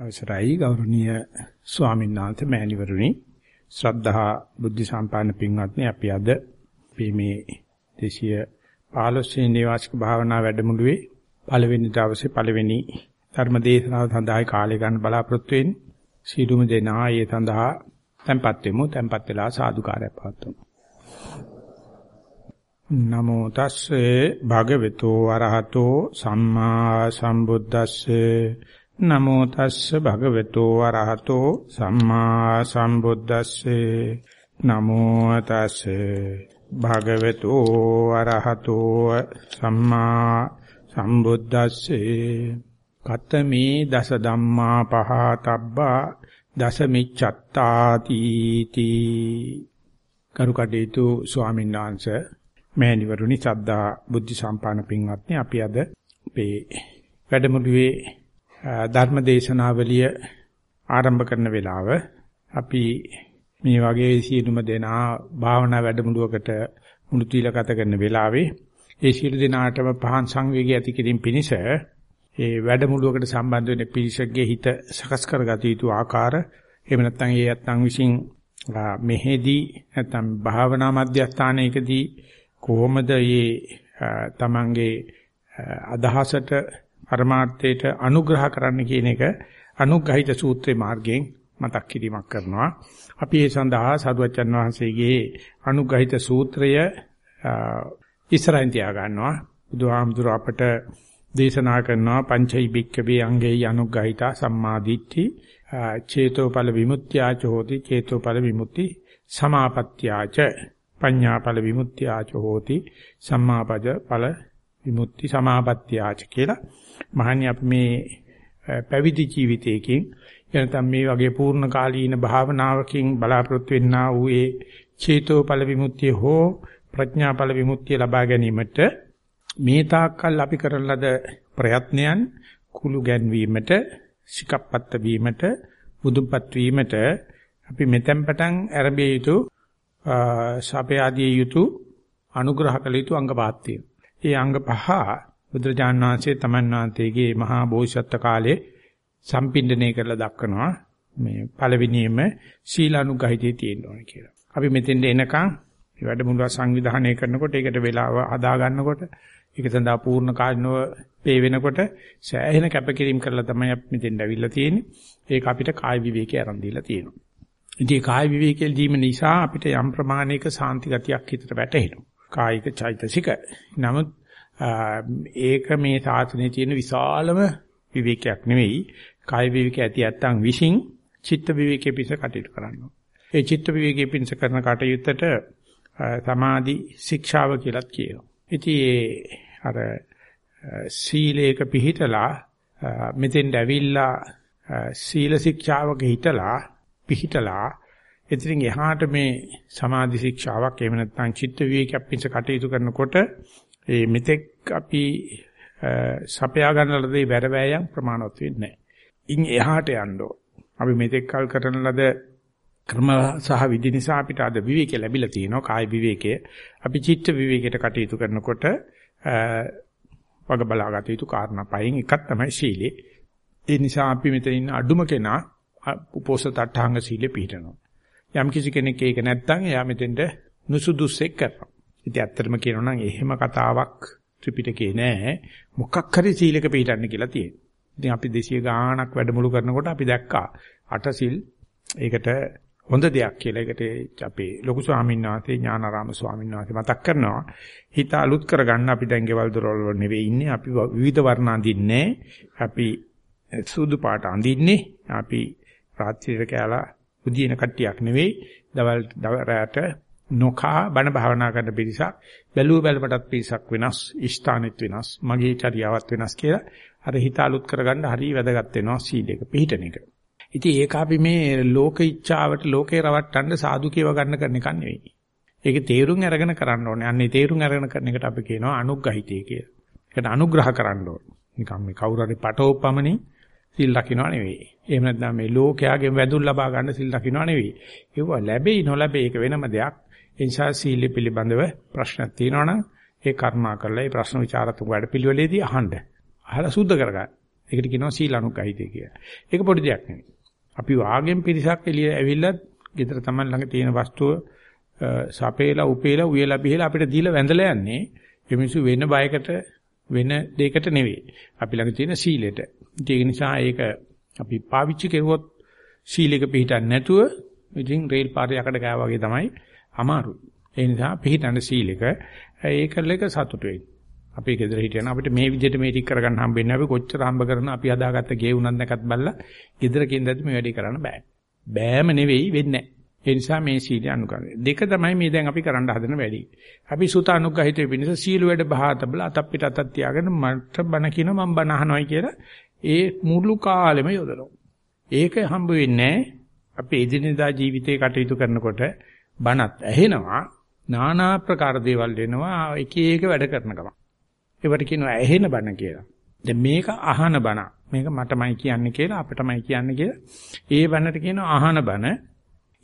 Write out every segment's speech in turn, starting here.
අවසරයි ගෞරවනීය ස්වාමීන් වහන්සේ මෑණිවරුනි. ශ්‍රද්ධා බුද්ධ සම්පන්න පින්වත්නි අපි අද මේ 215 වෙනි වාර්ෂික භාවනා වැඩමුළුවේ පළවෙනි දවසේ පළවෙනි ධර්ම දේශනාව සඳහායි කාලය ගන්න බලාපොරොත්තු වෙන්නේ. සීලුම දෙනා ඒ සඳහා tempත් වෙමු tempත් වෙලා සාදුකාරය පවත්වමු. නමෝ තස්සේ භගවතු වරහතෝ සම්මා සම්බුද්දස්සේ නමෝ තස්ස භගවතු වරහතෝ සම්මා සම්බුද්දස්සේ. නමෝ තස්සේ භගවතු වරහතෝ සම්මා සම්බුද්දස්සේ. කතමේ දස ධම්මා පහතබ්බා දස මිච්ඡත්තාති තී. කරුකටේතු ස්වාමීන් වහන්සේ මෑණිවරුනි සද්ධා බුද්ධ සම්පාදන පින්වත්නි අපි අද අපේ වැඩමුළුවේ ධර්ම දේශනාවලිය ආරම්භ කරන වෙලාව අපි මේ වගේ සියලුම දෙනා භාවනා වැඩමුළුවකට මුළු තීල ගත කරන වෙලාවේ ඒ සියලු දෙනාටම පහන් සංවේගය ඇති කිරීම පිණිස ඒ වැඩමුළුවකට සම්බන්ධ වෙන පිරිසකගේ හිත සකස් කරගත යුතු ආකාර එහෙම නැත්නම් ඒ නැත්නම් විසින් මෙහෙදී නැත්නම් භාවනා මධ්‍යස්ථානයකදී කොහොමද මේ තමන්ගේ අදහසට පරමාර්ථයට අනුග්‍රහ කරන්න කියන එක අනුග්‍රහිත සූත්‍රයේ මාර්ගයෙන් මතක් කිරීමක් කරනවා. අපි ඒ සඳහා සරුවච්චන් වහන්සේගේ අනුග්‍රහිත සූත්‍රය ඉස්සරහින් තියා ගන්නවා. බුදුහාමුදුර අපට දේශනා කරනවා පංචෛ බික්කවේ අංගේ අනුග්‍රහිතා සම්මාදිට්ඨි චේතෝපල විමුක්ත්‍යාච හෝති චේතෝපල විමුක්ති සමාපත්‍යාච පඤ්ඤාපල විමුක්ත්‍යාච හෝති සම්මාපජ ඵල විමුක්ති සමාපත්‍යාච කියලා මහන්නේ අපි මේ පැවිදි ජීවිතයකින් එනතම් මේ වගේ පූර්ණ කාලීන භාවනාවකින් බලාපොරොත්තු වෙන්නා වූ ඒ චේතෝපල විමුක්තිය හෝ ප්‍රඥාපල විමුක්තිය ලබා ගැනීමට මේ තාක්කල් අපි කරන ලද ප්‍රයත්නයන් කුළු ගැන්වීමට සිකප්පත්ත වීමට බුදුපත් වීමට අපි මෙතෙන් පටන් ආරම්භය යුතු සපේ ආදී යුතු අනුග්‍රහ කළ යුතු අංග පහක් තියෙනවා. ඒ අංග පහ බුදුරජාන් වහන්සේ තමන් වහන්සේගේ මහා බෝසත්ත්ව කාලේ සම්පින්දණය කරලා දක්වනවා මේ පළවෙනියම සීලානුගහිතේ තියෙන්න ඕනේ කියලා. අපි මෙතෙන්ට එනකන් මේ වැඩමුළුව සංවිධානය කරනකොට ඒකට වෙලාව හදා ගන්නකොට ඒක සඳහා පූර්ණ කාර්යනව පේ වෙනකොට සෑහෙන කැපකිරීම කරලා තමයි අපි මෙතෙන්ට අවිල්ලා තියෙන්නේ. ඒක අපිට කාය විවේකේ ආරම්භ දීලා තියෙනවා. ඉතින් කාය විවේකයේ දීම නිසා අපිට යම් ප්‍රමාණයක සාන්ති ගතියක් හිතට වැටහෙනවා. කායික චෛතසික. නමුත් ඒක මේ සාසනයේ තියෙන විශාලම විවේකයක් නෙවෙයි. කාය විවේක ඇති නැත්තම් විශ්ින් චිත්ත විවේකයේ පිස කටයුතු කරනවා. ඒ චිත්ත විවේකයේ පිස කරන කටයුත්තට සමාධි ශික්ෂාව කියලාත් කියනවා. ඉතින් අර සීලේක පිහිටලා මෙතෙන්ට ඇවිල්ලා සීල ශික්ෂාවක හිටලා පිහිටලා එතනින් එහාට මේ සමාධි ශික්ෂාවක් එහෙම නැත්නම් චිත්ත විවේකයක් පිණිස කටයුතු කරනකොට ඒ මෙතෙක් අපි සපයා ගන්න ලදී වැරවැයම් ප්‍රමාණවත් වෙන්නේ නැහැ. ඉන් එහාට යන්න අපි මෙතෙක් කල් කරන ලද ක්‍රම සහ විදි නිසා අපිට අද විවේකය ලැබිලා තියෙනවා කාය විවේකය. අපි චිත්ත විවේකයට කටයුතු කරනකොට වග බලාගත යුතු කාරණා පහෙන් එකක් තමයි සීලේ. ඒ නිසා අපි මෙතන ඉන්න අඩුම කෙනා උපෝසත අට්ඨාංග සීලෙ පිළිටනවා. යම් කිසි කෙනෙක් ඒක නැත්තම් එයා මෙතෙන්ට නුසුදුස්සෙක් කරනවා. ඉතින් ඇත්තටම කියනවා නම් එහෙම කතාවක් ත්‍රිපිටකේ නෑ. මොකක් හරි සීලක පිළිටන්න කියලා තියෙනවා. ඉතින් අපි 200 ගාණක් වැඩමුළු කරනකොට අපි දැක්කා අට සිල් ඒකට හොඳ දෙයක් කියලා. ඒකට අපේ ලොකු ස්වාමීන් වහන්සේ ඥානාරාම ස්වාමීන් වහන්සේ මතක් කරනවා. හිත අලුත් කරගන්න අපි දැන් ගෙවල් දොරවල් වල නෙවෙයි ඉන්නේ. අපි විවිධ වර්ණ අඳින්නේ. අපි සුදු පාට අඳින්නේ. අපි රාත්‍රියට කෑලා උදීන කට්ටියක් නෙවෙයි. දවල් රැට නොකා බණ භාවනා කරන පිරිසක් බැලුව බැලපටත් පිරිසක් වෙනස් ස්ථානෙත් වෙනස් මගේ චර්යාවත් වෙනස් කියලා අර හිත අලුත් කරගන්න හරිය වැදගත් වෙනවා සීලයක පිළිටන එක. ඉතින් ඒක අපි මේ ලෝක ඉච්ඡාවට ලෝකේ රවට්ටන්න සාදු කියව ගන්න කරන එක නෙවෙයි. ඒක තේරුම් අරගෙන කරන්න ඕනේ. අන්නේ තේරුම් අරගෙන කරන එකට අපි කියනවා අනුග්‍රහිතය කියලා. ඒකට අනුග්‍රහ කරන්න ඕනේ. නිකම් මේ කවුරු හරි පටෝපමණින් සිල් රකින්නවා නෙවෙයි. එහෙම නැත්නම් මේ ලෝකයාගෙන් වැදුම් ලබා ගන්න සිල් රකින්නවා නෙවෙයි. ඒව ලැබෙයි නොලැබෙයි ඒක වෙනම දෙයක්. ඒ නිසා සීල පිළිබඳව ප්‍රශ්නක් තියෙනවා නම් ඒ කර්මා කරලා ඒ ප්‍රශ්න විචාරතුක වැඩ පිළිවෙලේදී අහන්න. අහලා සුද්ධ කරගන්න. ඒකට කියනවා සීලානුගහිතය කියලා. ඒක පොඩි දෙයක් නෙවෙයි. අපි වාගෙන් පිරිසක් එළිය ඇවිල්ලා ගෙදර Taman ළඟ තියෙන වස්තුව සපේලා උපේලා උයලා බිහලා අපිට දීලා වැඳලා යන්නේ ඒ මිනිස්සු වෙන බයකට වෙන දෙයකට නෙවෙයි. අපි ළඟ තියෙන සීලෙට. ඒක නිසා ඒක අපි පාවිච්චි කරුවොත් සීලෙක පිළිටන්නේ නැතුව ඉතින් රේල් පාරේ යකඩ කෑවා වගේ තමයි අමාරුයි. ඒ නිසා පිළිටන්න සීලෙක ඒකලක සතුටු වෙයි. අපි ගෙදර හිටියන අපිට මේ විදිහට මේ ටික කරගන්න හම්බෙන්නේ අපි කොච්චර හම්බ කරන අපි හදාගත්ත ගේ උනත් නැකත් බල්ලා ගෙදරකින් දැද්දි මේ වැඩේ කරන්න බෑ. බෑම නෙවෙයි වෙන්නේ ඒ නිසා මේ සීල අනුකරණය. දෙක තමයි මේ දැන් අපි කරන්න හදන වැඩි. අපි සුත අනුග්‍රහිතේ පිණිස සීල වැඩ බහාතබල අතක් පිට අතක් තියාගෙන මට බණ කියන මම බණ අහනවායි කියලා ඒ මුළු කාලෙම යොදනවා. ඒක හම්බ වෙන්නේ අපි එදිනෙදා ජීවිතේ කටයුතු කරනකොට බණත් ඇහෙනවා নানা ප්‍රකාර දේවල් වෙනවා එක එක වැඩ කරන ගමන්. ඒවට කියනවා ඇහෙන බණ කියලා. දැන් මේක අහන බණ. මේක මටමයි කියන්නේ කියලා අපටමයි කියන්නේ කියලා. ඒ බණට කියනවා අහන බණ.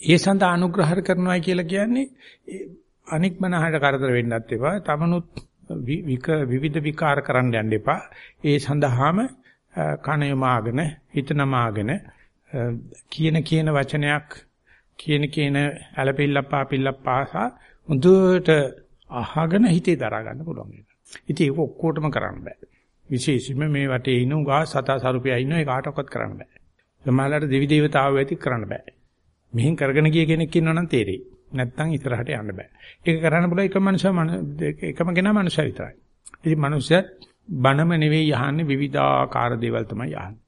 ඒ සඳහා අනුග්‍රහ කරනවායි කියලා කියන්නේ අනික් මනහට කරදර වෙන්නත් එපා. තමනුත් විවිධ විකාර කරන්න යන්න එපා. ඒ සඳහාම කන යමාගෙන හිත නමාගෙන කියන කියන වචනයක් කියන කියන ඇලපිල්ලක් පාපිල්ලක් පාසා හොඳට අහගෙන හිතේ දරා ගන්න පුළුවන්. ඉතින් ඒක ඔක්කොටම කරන්න බෑ. විශේෂයෙන්ම මේ වටේ ඉන්න උගා සතා සරුපියා ඉන්න ඒ කාටවත් කරන්න බෑ. සමහරවිට දෙවි දේවතාවෝ ඇති කරන්න බෑ. මෙහෙන් කරගෙන ගිය කෙනෙක් ඉන්නවනම් තේරෙයි. නැත්තම් ඉස්සරහට යන්න බෑ. ඒක කරන්න බල එක මනුස්සයා එකම කෙනා මනුස්සයා විතරයි. ඉතින් මනුස්සයා බනම නෙවෙයි යහන්නේ විවිධාකාර දේවල් තමයි යහන්නේ.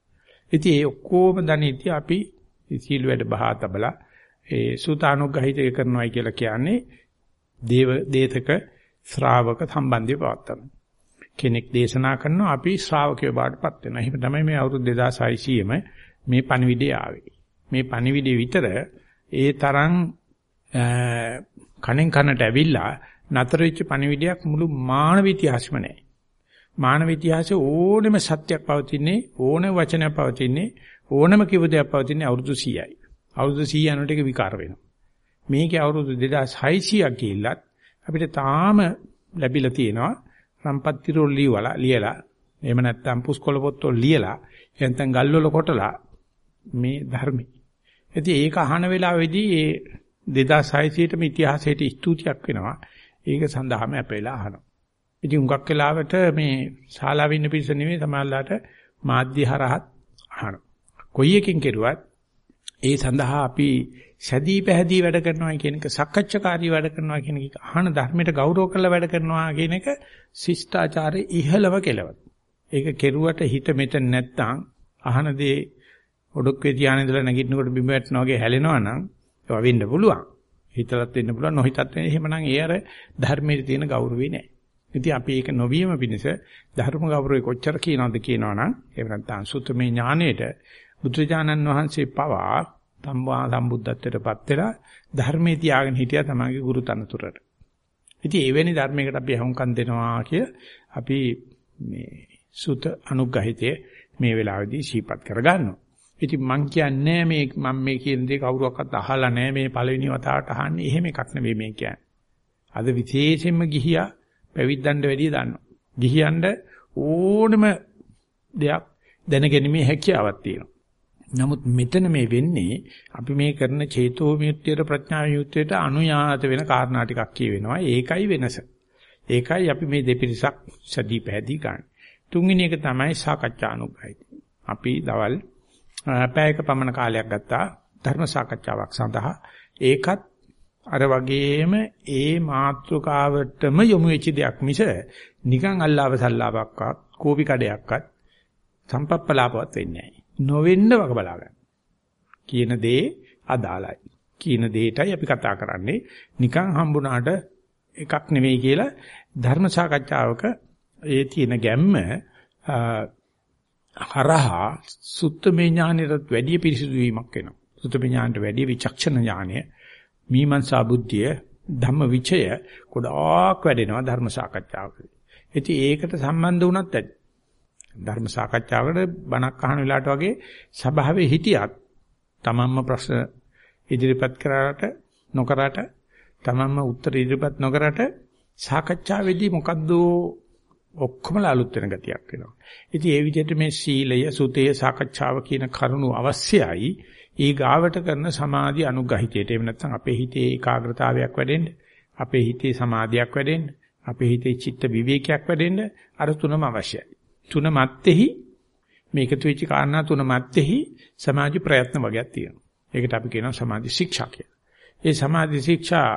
ඉතින් ඒ ඔක්කොම දණිති අපි සීල වැඩ බහා තබලා ඒ සූතානුග්‍රහිතය කරනවායි කියලා කියන්නේ දේව දේතක ශ්‍රාවක සම්බන්ධය පවත්තන. කෙනෙක් දේශනා කරනවා අපි ශ්‍රාවකයෝ බාටපත් වෙනවා. එහෙම තමයි මේ අවුරුදු 2600ම මේ පණිවිඩය ආවේ. මේ පණිවිඩය විතර ඒ තරම් කණෙන් කනට ඇවිල්ලා නතර වෙච්ච පණිවිඩයක් මුළු මානව ඉතිහාසෙම නැහැ. මානව ඉතිහාසයේ ඕනෙම සත්‍යයක් පවතින්නේ ඕනෙම වචනයක් පවතින්නේ ඕනම කිව දෙයක් පවතින්නේ අවුරුදු 100යි. අවුරුදු 100 යනකොට ඒක විකාර වෙනවා. මේකේ අවුරුදු 2600ක් ගිහිල්ලත් අපිට තාම ලැබිලා තියෙනවා සම්පත්‍ති රෝල් ලියවලා ලියලා එහෙම නැත්නම් පුස්කොළ පොත්වල ලියලා එහෙනම් ගල්වල කොටලා මේ ධර්මي. ඉතින් ඒක අහන වෙලාවේදී ඒ 2600ටම ඉතිහාසයට ස්තුතියක් වෙනවා. ඒක සඳහාම අපේලා අහනවා. ඉතින් හුඟක් වෙලාවට මේ ශාලාවේ ඉන්න පිරිස නෙවෙයි සමහරලාට මාධ්‍ය හරහත් අහනවා. කොයි එකකින් කෙරුවත් ඒ සඳහා අපි සැදී පැහැදී වැඩ කරනවා කියන එක සක්කච්ඡාකාරී වැඩ කරනවා කියන එක අහන ධර්මයට ගෞරව කරලා වැඩ කරනවා කියන එක ශිෂ්ටාචාරයේ ඉහළම කෙලවර. ඒක කෙරුවට හිත මෙතන නැත්තම් අහන දේ ඔඩොක්කේ තියාගෙන ඉඳලා නැගිටිනකොට බිම වැටෙනවා වගේ හැලෙනවා නම් ඒවා වෙන්න පුළුවන්. හිතලත් වෙන්න පුළුවන් නොහිතත් වෙන්න. එහෙමනම් ඒ අර ධර්මයේ තියෙන ගෞරවේ නැහැ. ඉතින් අපි ඒක නොවියම පිණිස ධර්ම ගෞරවය කොච්චර කියනවද කියනවනම් එහෙම නැත්නම් සුත්තමේ ඥාණයට බුදුජානන් වහන්සේ පවා සම්මා සම්බුද්ධත්වයටපත් වෙලා ධර්මයේ තියාගෙන හිටියා තමගේ ගුරු තනතුරට. ඉතින් එවැනි ධර්මයකට අපි අහුම්කම් දෙනවා කිය අපි මේ සුත අනුග්‍රහිතේ මේ වෙලාවේදී ශීපත් කරගන්නවා. ඉතින් මං කියන්නේ මේ මම මේ කියන දේ කවුරුවක්වත් අහලා නැහැ මේ පළවෙනි වතාවට අහන්නේ එහෙම එකක් නෙවෙයි මේ කියන්නේ. අද විශේෂයෙන්ම ගිහියා පැවිද්දන්ට වැඩිය දන්නවා. ගිහියන්ට ඕනම දෙයක් දැනගැනීමේ හැකියාවක් තියෙනවා. නමුත් මෙතන මේ වෙන්නේ අපි මේ කරන චේතෝ විමුක්තියට ප්‍රඥා විමුක්තියට අනුයාත වෙන කාරණා ටිකක් කියවෙනවා. ඒකයි වෙනස. ඒකයි අපි මේ දෙපිරිසක් සදී පැහැදී ගන්න. තුන්වෙනි එක තමයි සාකච්ඡා අනුග්‍රහය. අපි දවල් පැයක පමණ කාලයක් ගත්තා ධර්ම සාකච්ඡාවක් සඳහා. ඒකත් අර වගේම ඒ මාත්‍රකාවටම යොමු වෙච්ච දෙයක් මිස නිකන් අල්ලාව සල්ලාපක්වත් කෝපි කඩයක්වත් සම්පප්පලාපවත් වෙන්නේ නැහැ. නොවෙන්න වග බලා ගන්න. කියන දේ අදාළයි. කියන දෙයටයි අපි කතා කරන්නේ. නිකන් හම්බුණාට එකක් නෙවෙයි කියලා ධර්ම සාකච්ඡාවක ඒ තියෙන ගැම්ම හරහා සුත්තමේ ඥානෙට වැඩි පිරිසිදු වීමක් වෙනවා. සුත්තමේ ඥානට වැඩි විචක්ෂණ ඥානය මීමන්සා බුද්ධිය ධම්ම විචය ගොඩාක් වැඩෙනවා ධර්ම සාකච්ඡාවකදී. ඉතින් ඒකට සම්බන්ධ වුණත් ඇති. ධර්ම සාකච්ඡාවකට බණක් අහන වෙලාවට වගේ සභාවේ හිටියත් තමන්ම ප්‍රශ්න ඉදිරිපත් කරාට නොකරාට තමන්ම උත්තර ඉදිරිපත් නොකරාට සාකච්ඡාවේදී මොකද්ද ඔක්කොම අලුත් වෙන ගතියක් වෙනවා. ඉතින් ඒ විදිහට මේ සීලය, සුතේ, සාකච්ඡාව කියන කරුණු අවශ්‍යයි. ඊ ගාවට කරන සමාධි අනුග්‍රහිතයට. එහෙම නැත්නම් අපේ හිතේ ඒකාග්‍රතාවයක් වැඩෙන්න, අපේ හිතේ සමාධියක් වැඩෙන්න, අපේ හිතේ චිත්ත විවේකයක් වැඩෙන්න අර තුනම අවශ්‍යයි. තුන මැත්තේහි මේකතු වෙච්ච කාරණා තුන මැත්තේහි සමාධි ප්‍රයත්න වගේක් තියෙනවා. ඒකට අපි කියනවා සමාධි ශික්ෂා කියලා. ඒ සමාධි ශික්ෂා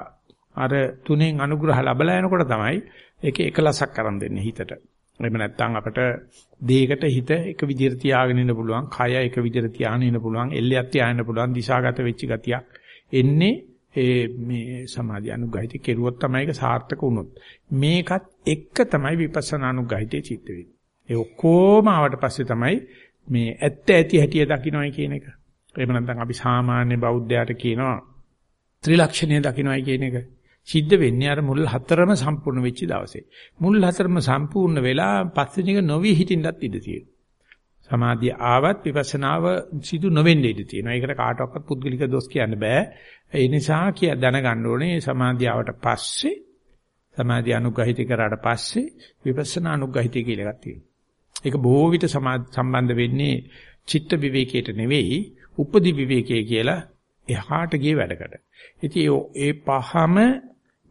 අර තුනෙන් අනුග්‍රහ ලැබලා යනකොට තමයි ඒකේ එකලසක් කරන් දෙන්නේ හිතට. එහෙම නැත්නම් අපිට දෙයකට හිත එක විදිහට තියාගෙන ඉන්න පුළුවන්, කය එක විදිහට තියාගෙන ඉන්න පුළුවන්, එල්ලයක් තියාගෙන පුළුවන්, දිශාගත වෙච්ච ගතියක් එන්නේ ඒ මේ සමාධි අනුගහිත කෙරුවොත් තමයි ඒක සාර්ථක වුණොත්. මේකත් එක්ක තමයි විපස්සනා අනුගහිතේ චිත්ත වෙන්නේ. ඒ ඔක්කොම ආවට පස්සේ තමයි මේ ඇත්ත ඇති හැටිය දකින්නයි කියන එක. එහෙම නැත්නම් අපි සාමාන්‍ය බෞද්ධයාට කියනවා ත්‍රිලක්ෂණය දකින්නයි කියන එක. සිද්ධ වෙන්නේ අර මුල් හතරම සම්පූර්ණ වෙච්ච දවසේ. මුල් හතරම සම්පූර්ණ වෙලා පස්වෙනි එක නොවි හිටින්නත් ඉඩ තියෙනවා. සමාධිය ආවත් විපස්සනාව සිදු නොවෙන්න ඉඩ තියෙනවා. ඒකට කාටවත් පුද්ගලික දොස් කියන්න බෑ. ඒ නිසා කිය දැනගන්න ඕනේ සමාධිය ආවට පස්සේ සමාධිය අනුග්‍රහිත කරාට පස්සේ විපස්සනා අනුග්‍රහිතය කියලා එකක් තියෙනවා. ඒක බොහෝ විට සම්බන්ධ වෙන්නේ චිත්ත විවේකයට නෙවෙයි උපදි විවේකයේ කියලා එහාට ගිය වැඩකට. ඉතින් ඒ පහම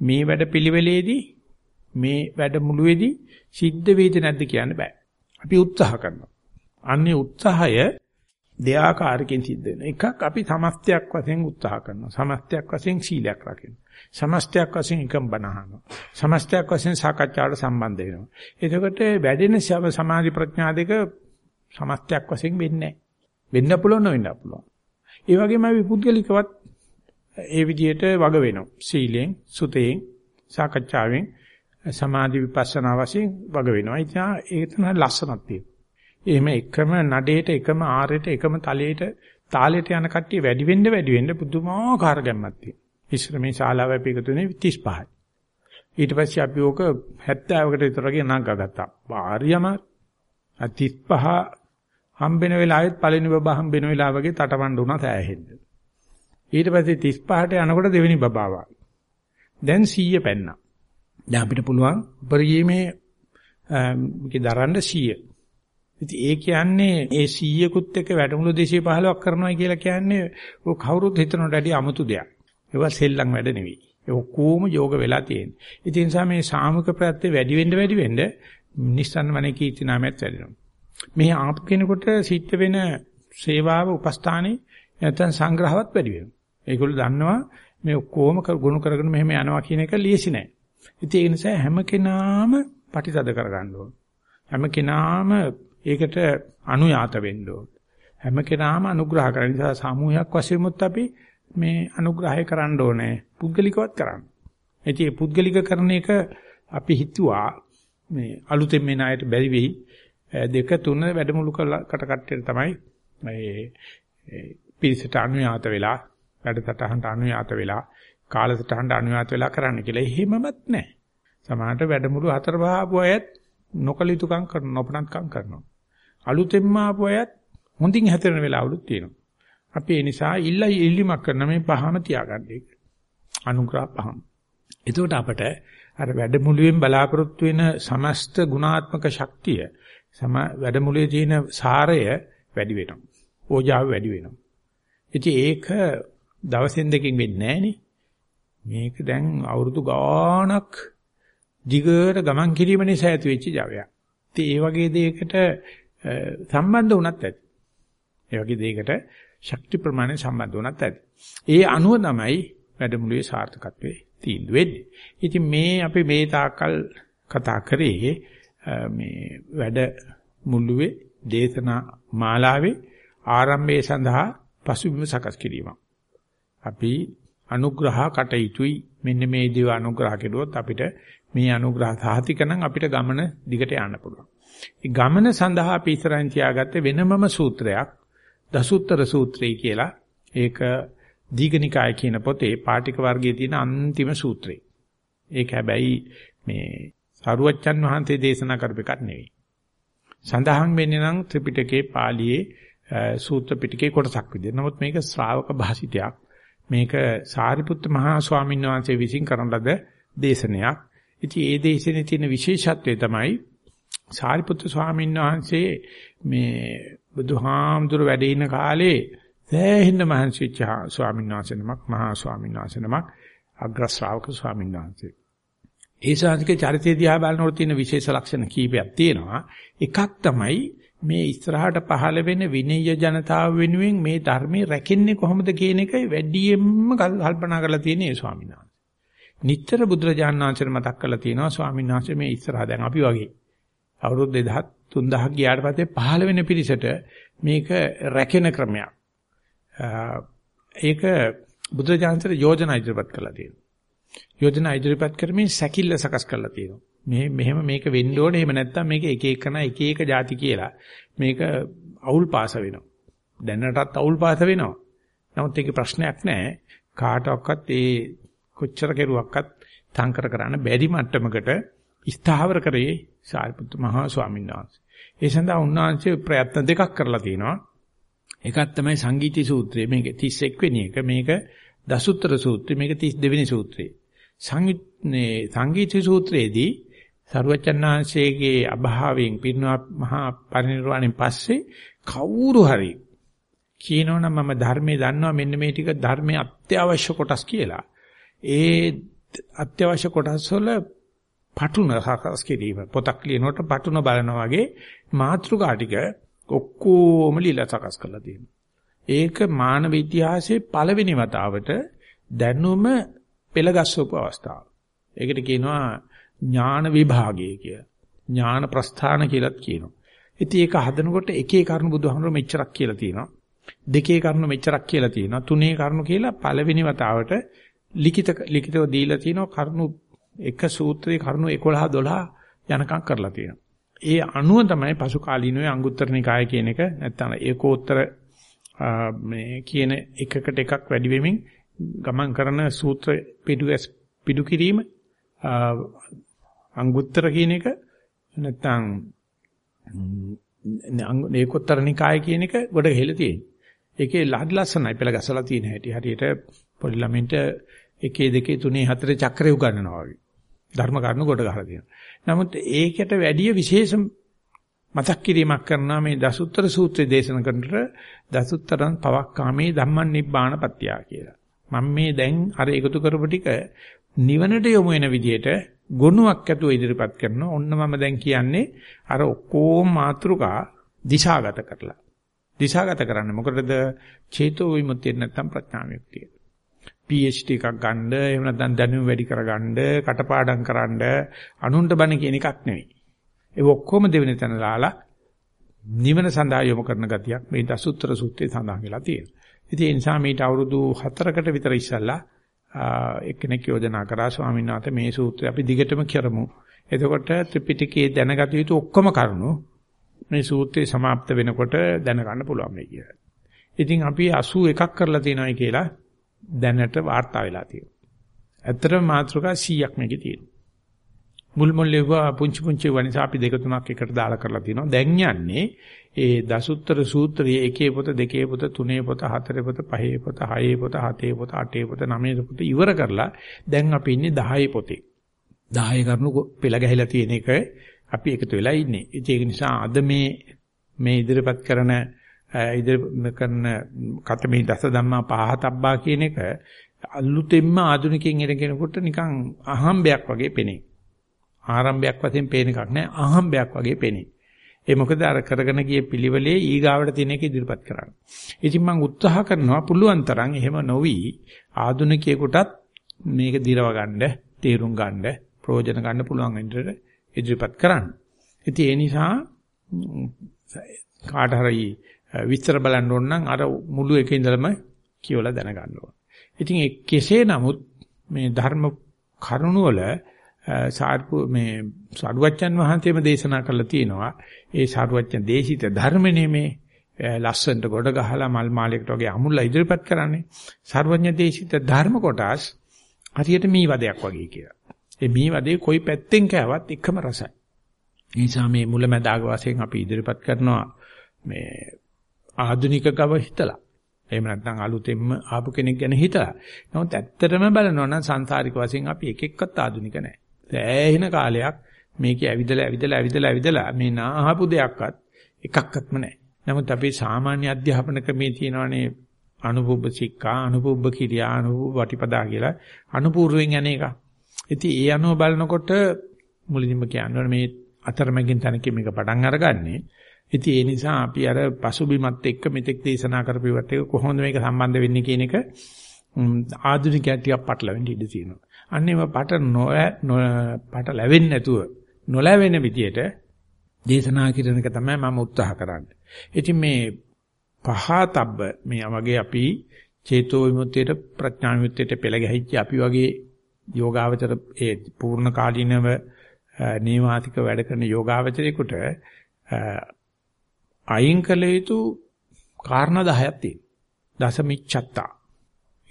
මේ වැඩ පිළිවෙලේදී මේ වැඩමුළුවේදී සිද්ධ වේද නැද්ද කියන්න බෑ. අපි උත්සාහ කරනවා. අන්නේ උත්සාහය දෙආකාරකින් සිද්ධ වෙනවා. එකක් අපි සමස්තයක් වශයෙන් උත්සාහ කරනවා. සමස්තයක් වශයෙන් සීලයක් රකින්න. සමස්තයක් වශයෙන් එකම බණහනවා. සමස්තයක් වශයෙන් සාකච්ඡාවට සම්බන්ධ වෙනවා. එතකොට වැඩෙන සමාධි ප්‍රඥා දෙක සමස්තයක් වශයෙන් වෙන්නේ නැහැ. වෙන්න පුළුවන් නොවෙන්න පුළුවන්. ඒ වගේම අපි පුද්ගලිකවත් ඒ විදිහට වග වෙනවා. සීලෙන්, සුතෙන්, සාකච්ඡාවෙන් සමාධි විපස්සනා වශයෙන් වග වෙනවා. ඉතින් ඒක තමයි ලස්සනක් තියෙන්නේ. එහෙම එකම නඩේට එකම ආරයට එකම තලයට තාලයට යන කට්ටිය වැඩි වෙන්න වැඩි වෙන්න පුදුමාකාර ගැම්මක් තියෙනවා. ඉස්සර මේ ශාලාව අපි එකතු වෙන්නේ 35යි. ඊට පස්සේ අපි ඕක 70කට විතර වගේ නංගගත්තා. වාරියම 35 හම්බෙන වෙලාවෙත් පළවෙනි බබා හම්බෙන වෙලාව වගේ තටමඬ වුණා සෑහෙන්න. ඊට පස්සේ 35ට යනකොට දෙවෙනි බබා වා. දැන් 100 පැන්නා. දැන් අපිට පුළුවන් උපරිමයේ මේක දරන්න 100. ඉතින් ඒ කියන්නේ ඒ 100කුත් එක්ක වැඩමුළු 215ක් කරනවා කියලා කියන්නේ ඔය කවුරුත් හිතනට වැඩි අමුතු දෙයක්. ඒවා සෙල්ලම් වැඩ නෙවෙයි. ඒ ඔක්කොම යෝග වෙලා තියෙන්නේ. ඉතින් නිසා මේ සාමුක ප්‍රත්‍ය වැඩි වෙන්න වැඩි වෙන්න නිස්සන්න වනේ කීර්ති නාමයත් වැඩෙනවා. මේ ආපු කෙනෙකුට සිද්ධ වෙන සේවාව උපස්ථානේ නැත්නම් සංග්‍රහවත් වැඩි වෙනවා. ඒගොල්ලෝ දන්නවා මේ ඔක්කොම ගුණ කරගෙන මෙහෙම යනවා කියන එක ලීසි නෑ. ඉතින් ඒ නිසා හැම කෙනාම පටිතද කරගන්න ඕන. හැම කෙනාම ඒකට අනුයාත වෙන්න ඕන. හැම කෙනාම අනුග්‍රහ කරන නිසා සමූහයක් වශයෙන්මුත් අපි මේ අනුග්‍රහය කරන්න ඕනේ. පුද්ගලිකවත් කරන්න. ඉතින් මේ පුද්ගලික කරන එක අපි හිතුවා මේ අලුතෙන් මේ ණයට බැරි වෙයි. දෙක තුන වැඩමුළු කට කට්ටියට තමයි මේ පිරිසට අනුයාත වෙලා වැඩසටහනට අනුයාත වෙලා කාලසටහනට අනුයාත වෙලා කරන්න කියලා. එහෙමමත් නැහැ. සමහරට වැඩමුළු හතර පහ ආපු අයත් නොකලිතුකම් කරන නොපනත්කම් කරනවා. අලුතෙන්ම ආපු අයත් හොඳින් හැතරෙන වෙලාවලුත් තියෙනවා. අපි ඒ නිසා ඉල්ල ඉල්ලිමක් කරන මේ පහම තියාගන්න එක. අනුග්‍රහ පහම. එතකොට අපට අර වැඩමුළුවෙන් බලාපොරොත්තු වෙන සමස්ත ගුණාත්මක ශක්තිය සම වැඩමුළුවේ තියෙන සාරය වැඩි වෙනවා. ඕජාව වැඩි වෙනවා. ඉතින් ඒක දවසෙන් දෙකකින් වෙන්නේ නැහනේ. මේක දැන් අවුරුදු ගාණක් දිගට ගමන් කිරීම නිසා ඇති වෙච්ච ජවයක්. ඉතින් ඒ වගේ දෙයකට සම්බන්ධ වුණත් ඇති. ඒ වගේ දෙයකට ශක්ති ප්‍රමාණය සම්බන්ධ වුණත් ඇති. ඒ අනුව තමයි වැඩමුළුවේ සාර්ථකත්වයේ තීන්දුව වෙන්නේ. ඉතින් මේ අපි මේ තාකල් කතා කරේ මේ වැඩ මුල්ලුවේ දේශනා මාලාවේ ආරම්භය සඳහා පසුබිම සකස් කිරීමක්. අපි අනුග්‍රහ කටයුතුයි මෙන්න මේ දේව අනුග්‍රහ කෙරුවොත් අපිට මේ අනුග්‍රහ සාහිතිකනම් අපිට ගමන දිගට යන්න පුළුවන්. ඒ ගමන සඳහා අපි ඉස්සරහින් තියාගත්තේ වෙනමම සූත්‍රයක් දසුත්තර සූත්‍රය කියලා. ඒක දීඝනිකාය කියන පොතේ පාටික වර්ගයේ තියෙන අන්තිම සූත්‍රය. ඒක හැබැයි මේ සරුවච්චන් වහන්සේ දේශනා කරපු එකක් නෙවෙයි. සඳහන් වෙන්නේ නම් ත්‍රිපිටකේ පාළියේ සූත්‍ර පිටකේ කොටසක් විදිහට. නමුත් මේක ශ්‍රාවක භාෂිතයක්. මේක සාරිපුත්ත මහා ස්වාමීන් වහන්සේ විසින් කරන ලද දේශනයක්. ඉතින් ඒ දේශනේ තියෙන විශේෂත්වය තමයි සාරිපුත්‍ර ස්වාමීන් වහන්සේ මේ බුදුහාමුදුර වැඩ ඉන කාලේ සෑහෙන මහන්සිච්ච ස්වාමීන් වහන්සේ නමක් මහා ස්වාමීන් වහන්සේ නමක් අග්‍ර ශ්‍රාවක ස්වාමීන් වහන්සේ. ඒ ශාන්තිකේ චරිතය දිහා බලනකොට තියෙන විශේෂ ලක්ෂණ කීපයක් තියෙනවා. එකක් තමයි මේ ඉස්සරහට පහළ වෙන විනීය ජනතාව වෙනුවෙන් මේ ධර්මයේ රැකෙන්නේ කොහොමද කියන එක වැඩියෙන්ම කල්පනා කරලා තියෙන ඒ ස්වාමීන් වහන්සේ. නිතර බුදුරජාණන් වහන්සේට මතක් කරලා තියෙනවා ස්වාමීන් වහන්සේ මේ ඉස්සරහ දැන් අපි වගේ අවුරුදු 2000 3000 ගියාට පස්සේ පහළ වෙන පිරිසට මේක රැකෙන ක්‍රමයක්. ඒක බුදුරජාණන්සේ යෝජනා ඉදිරිපත් කළා තියෙනවා. යෝජනා ඉදිරිපත් කරමින් සැකිල්ල සකස් කරලා තියෙනවා. මේ මෙහෙම මේක වෙන්න ඕනේ. එහෙම නැත්නම් මේක එක එකන එක එක જાති කියලා. මේක අවුල් පාස වෙනවා. දැනටත් අවුල් පාස වෙනවා. නමුත් ඒකේ ප්‍රශ්නයක් නැහැ. කාටවත් ඒ කොච්චර කෙරුවක්වත් තංකර කරන්න බැරි මට්ටමකට ස්ථාවර කරේ සාරිපුත්තු මහා ස්වාමීන් වහන්සේ. ඒ සඳහා උන්වහන්සේ ප්‍රයත්න දෙකක් කරලා තිනවා. එකක් තමයි සංගීති සූත්‍රය. මේක 31 වෙනි එක. මේක දසුත්තර සූත්‍රය. මේක 32 වෙනි සූත්‍රය. සංගීතනේ සංගීති සූත්‍රයේදී සරුවචන්හන්සේගේ අභාවයෙන් පිරිනව මහා පරිනිර්වාණයෙන් පස්සේ කවුරු හරි කියනවනම් මම ධර්මයේ දන්නවා මෙන්න මේ ටික ධර්මයේ අත්‍යවශ්‍ය කොටස් කියලා. ඒ අත්‍යවශ්‍ය කොටස් වල පටුන හකස් කිරීම පොතක් ලියනකොට පටුන බලනවා වගේ මාත්‍රිකා ටික ඔක්කොම লীලා සකස් කරලා තියෙනවා. ඒක මානව ඉතිහාසයේ පළවෙනි වතාවට දැනුම පෙළගස්සවපු අවස්ථාව. ඒකට කියනවා ඥාන විභාගය කිය. ඥාන ප්‍රස්ථාන කියලාත් කියනවා. ඉතින් ඒක හදනකොට එකේ කරුණු බුදුහාමුදුරුවෝ මෙච්චරක් කියලා තියෙනවා. දෙකේ කරුණු මෙච්චරක් කියලා තියෙනවා. තුනේ කරුණු කියලා පළවෙනි වතාවට ලිඛිත ලිඛිතව දීලා තියෙනවා කරුණු එක සූත්‍රයේ කරුණු 11 12 යනකම් කරලා තියෙනවා. ඒ අනුව තමයි පසු කාලීනයේ අංගුත්තර නිකාය කියන එක නැත්නම් ඒකෝත්තර මේ කියන එකකට එකක් වැඩි වෙමින් ගමන් කරන සූත්‍ර පිටු පිටු කිරීම අංගුත්තර කියන එක නැත්නම් ඒකෝත්තර නිකාය කියන එක ගොඩ හෙල තියෙනවා. ඒකේ ලහඩ ලස්සනයි පෙළ ගැසලා තියෙන හැටි. හරියට පොඩි ළමින්ට එකේ දෙකේ තුනේ හතරේ චක්‍රය උගන්වනවා වගේ. ධර්ම කරුණු කොට ගහලා තියෙනවා. නමුත් ඒකට වැඩිය විශේෂ මතක් කිරීමක් කරනවා මේ දසුත්තර සූත්‍රය දේශනා කරනකොට දසුත්තරං පවක්කාමේ ධම්මං නිබ්බාන පත්‍යා කියලා. මම මේ දැන් අර එකතු කරපු ටික නිවනට යොමු වෙන විදිහට ගුණයක් ඇතුව ඉදිරිපත් කරනවා. ඔන්න මම දැන් කියන්නේ අර ඔක්කොම මාත්‍රිකා දිශාගත කරලා. දිශාගත කරන්නේ මොකටද? චේතෝ විමුක්තිය නැත්තම් ප්‍රඥා විමුක්තිය. PhD එකක් ගන්න, එහෙම නැත්නම් දැනුම වැඩි කරගන්න, කටපාඩම් කරන්න, අනුන්ට බණ කියන එකක් නෙවෙයි. ඒ ඔක්කොම දෙවෙනි තැන දාලා නිවන සඳහා යොමු කරන ගතියක් මේ දසුත්තර සූත්‍රයේ සඳහන් වෙලා තියෙනවා. ඉතින් ඒ නිසා මේට අවුරුදු 4කට විතර ඉස්සල්ලා එක්කෙනෙක් යෝජනා කරා ස්වාමීන් වහන්සේ මේ සූත්‍රය අපි දිගටම කරමු. එතකොට ත්‍රිපිටකයේ දැනගත යුතු ඔක්කොම කරුණු මේ සූත්‍රය સમાપ્ત වෙනකොට දැනගන්න පුළුවන් මේ කියලා. ඉතින් අපි 81ක් කරලා තියෙනවායි කියලා දැනට වාර්තා වෙලා තියෙනවා. ඇත්තටම මාත්‍රිකා 100ක් මේකේ තියෙනවා. මුල් මුල් ලෙව්වා පුංචි පුංචි වනිසා අපි දෙක තුනක් එකට දාලා කරලා තියෙනවා. දැන් යන්නේ ඒ දසුත්තර සූත්‍රයේ එකේ පොත දෙකේ පොත තුනේ පොත හතරේ පොත පහේ පොත හයේ පොත හතේ පොත අටේ පොත නවයේ පොත ඉවර කරලා දැන් අපි ඉන්නේ 10 පොතේ. 10 කරුණු පෙළ ගැහිලා තියෙන එක අපි එකතු වෙලා ඉන්නේ. ඒක නිසා අද මේ මේ ඉදිරිපත් කරන ඉදිරි කරන කතමේ දස ධම්මා පහතබ්බා කියන එක අලුතෙන්ම ආධුනිකයෙන් එන කෙනෙකුට නිකන් අහම්බයක් වගේ පෙනේ. ආරම්භයක් වශයෙන් පේන එකක් නෑ අහම්බයක් වගේ පෙනේ. ඒ මොකද අර කරගෙන ගිය පිළිවෙලේ ඊගාවට තියෙන එක ඉදිරිපත් කරන්න. ඉතින් මම උත්සාහ කරනවා පුළුවන් තරම් එහෙම නොවි ආධුනිකයෙකුටත් මේක දිරව ගන්න, තේරුම් ගන්න, ප්‍රයෝජන ගන්න පුළුවන් විදිහට ඉදිරිපත් කරන්න. ඉතින් ඒ නිසා කාට හරි විස්තර බලන්න ඕන නම් අර මුළු එකේ ඉඳලම කියවලා දැනගන්න ඕන. ඉතින් කෙසේ නමුත් මේ ධර්ම කරුණ වල සාර්පු මේ සාරුවච්චන් වහන්සේම දේශනා කරලා තියෙනවා. ඒ සාරුවච්චන් දේශිත ධර්ම නෙමේ ලස්සනට ගොඩ ගහලා මල් මාලයකට වගේ අමුල්ලා ඉදිරිපත් කරන්නේ. සර්වඥ දේශිත ධර්ම කොටස් හරියට මී වදයක් වගේ කියලා. ඒ මී වදේ කොයි පැත්තෙන් කෑවත් එකම රසයි. ඒ නිසා මේ මුලැමැදාග වශයෙන් අපි ඉදිරිපත් කරනවා මේ ආධුනික ගව හිතලා. එහෙම නැත්නම් අලුතෙන්ම ආපු කෙනෙක් ගැන හිතලා. නමුත් ඇත්තටම බලනවා නම් සංසාරික වශයෙන් අපි එක එක්කත් ආධුනික නැහැ. සෑහෙන කාලයක් මේකේ ඇවිදලා ඇවිදලා ඇවිදලා ඇවිදලා මේ නාහපු දෙයක්වත් එකක්වත්ම නැහැ. නමුත් අපේ සාමාන්‍ය අධ්‍යාපන ක්‍රමේ තියෙනවානේ අනුපුබ්බ සික්ඛා අනුපුබ්බ කිරියා අනුපුබ්බ වටිපදා කියලා අනුපූර්වෙන් යන එක. ඉතින් ඒ අනුව බලනකොට මුලින්ම කියනවා මේ අතරමැගින් තැනකින් මේක පටන් අරගන්නේ. ඉතින් ඒ නිසා අපි අර පසුබිමත් එක්ක මෙතෙක් දේශනා කරපුවත් එක කොහොමද මේක සම්බන්ධ වෙන්නේ කියන එක ආධුනිකයන් ටිකක් පටලවෙන්න ඉඩ තියෙනවා. අන්නේම පට නො පට ලැබෙන්නේ නැතුව නොලැවෙන විදියට දේශනා කිරන එක තමයි මම උත්සාහ කරන්නේ. ඉතින් මේ පහතබ්බ මේ වගේ අපි චේතෝ විමුක්තියට ප්‍රඥා විමුක්තියට පෙළ ගැහිච්ච අපි වගේ යෝගාවචර ඒ පූර්ණ කාලීනව නීවාතික වැඩ කරන යෝගාවචරේකට අයින් කළ යුතු කාරණා 10ක් තියෙනවා. දසමිච්ඡත්තා.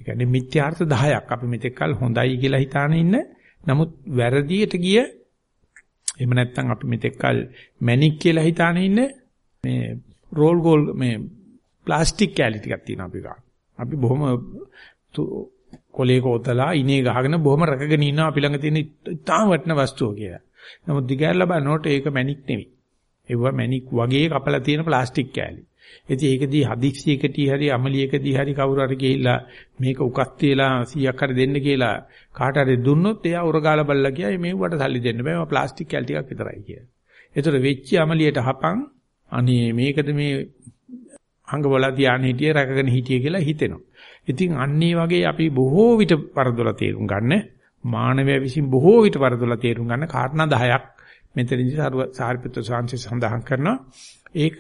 ඒ කියන්නේ මිත්‍යාර්ථ 10ක් අපි මෙතෙක් කල හොඳයි කියලා හිතාන ඉන්න. නමුත් වැරදියට ගිය එහෙම නැත්නම් අපි මෙතෙක් කල මැනික් කියලා හිතාන ඉන්න මේ රෝල් ගෝල් මේ ප්ලාස්ටික් කැලි ටිකක් තියෙනවා අපි ගන්න. අපි බොහොම කොලේක ඔතලා ඉනේ ගහගෙන බොහොම රැකගෙන ඉන්නවා අපි ළඟ තියෙන ඉතාම වටින වස්තුව කියලා. නමුත් දිගහැරලා බලනකොට ඒක මැනික් නෙවෙයි. ඒවා මැනික් වගේ කපලා තියෙන ප්ලාස්ටික් කෑලි. ඉතින් ඒකදී හදිස්සියකදී හරි අමලියකදී හරි කවුරු හරි ගිහිල්ලා මේක උකස් තියලා 100ක් හරි දෙන්න කියලා කාට හරි දුන්නොත් එයා උරගාලා බල්ලා කියයි මේවට සල්ලි දෙන්න බෑ. මම ප්ලාස්ටික් කෑලි ටිකක් විතරයි කියලා. ඒතර වෙච්ච අමලියට හපන් අනේ මේකද මේ අංගවල ධානය හිටියේ රැකගෙන හිටියේ කියලා හිතෙනවා. ඉතින් අන්නේ වගේ අපි බොහෝ විට වරදොලා තේරුම් ගන්න මානවය විසින් බොහෝ විට වරදොලා තේරුම් ගන්න කාරණා 10ක් මෙතනදී සාරිපුත්‍ර සාංශය සඳහන් කරනවා. ඒක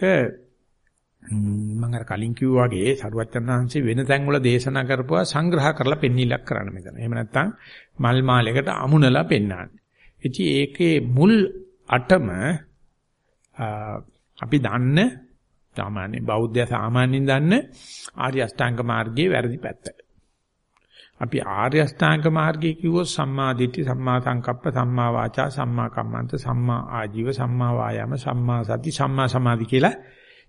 මම අර කලින් කිව්වා වගේ සරුවච්චන්හන්සේ වෙන තැන් වල දේශනා කරපුවා සංග්‍රහ කරලා පෙන්නිලක් කරන්න මෙතන. එහෙම නැත්නම් මල් මාලයකට අමුණලා පෙන්නන්නේ. ඉතින් ඒකේ මුල් අටම අපි දන්න සාමාන්‍ය බෞද්ධය සාමාන්‍යයෙන් දන්න ආර්ය අෂ්ටාංග මාර්ගයේ වැරදි පැත්ත. අපි ආර්ය අෂ්ටාංග මාර්ගයේ කිව්වොත් සම්මා දිට්ඨි සම්මා සංකප්ප සම්මා වාචා සම්මා කම්මන්ත සම්මා ආජීව සම්මා වායාම සම්මා සති සම්මා සමාධි කියලා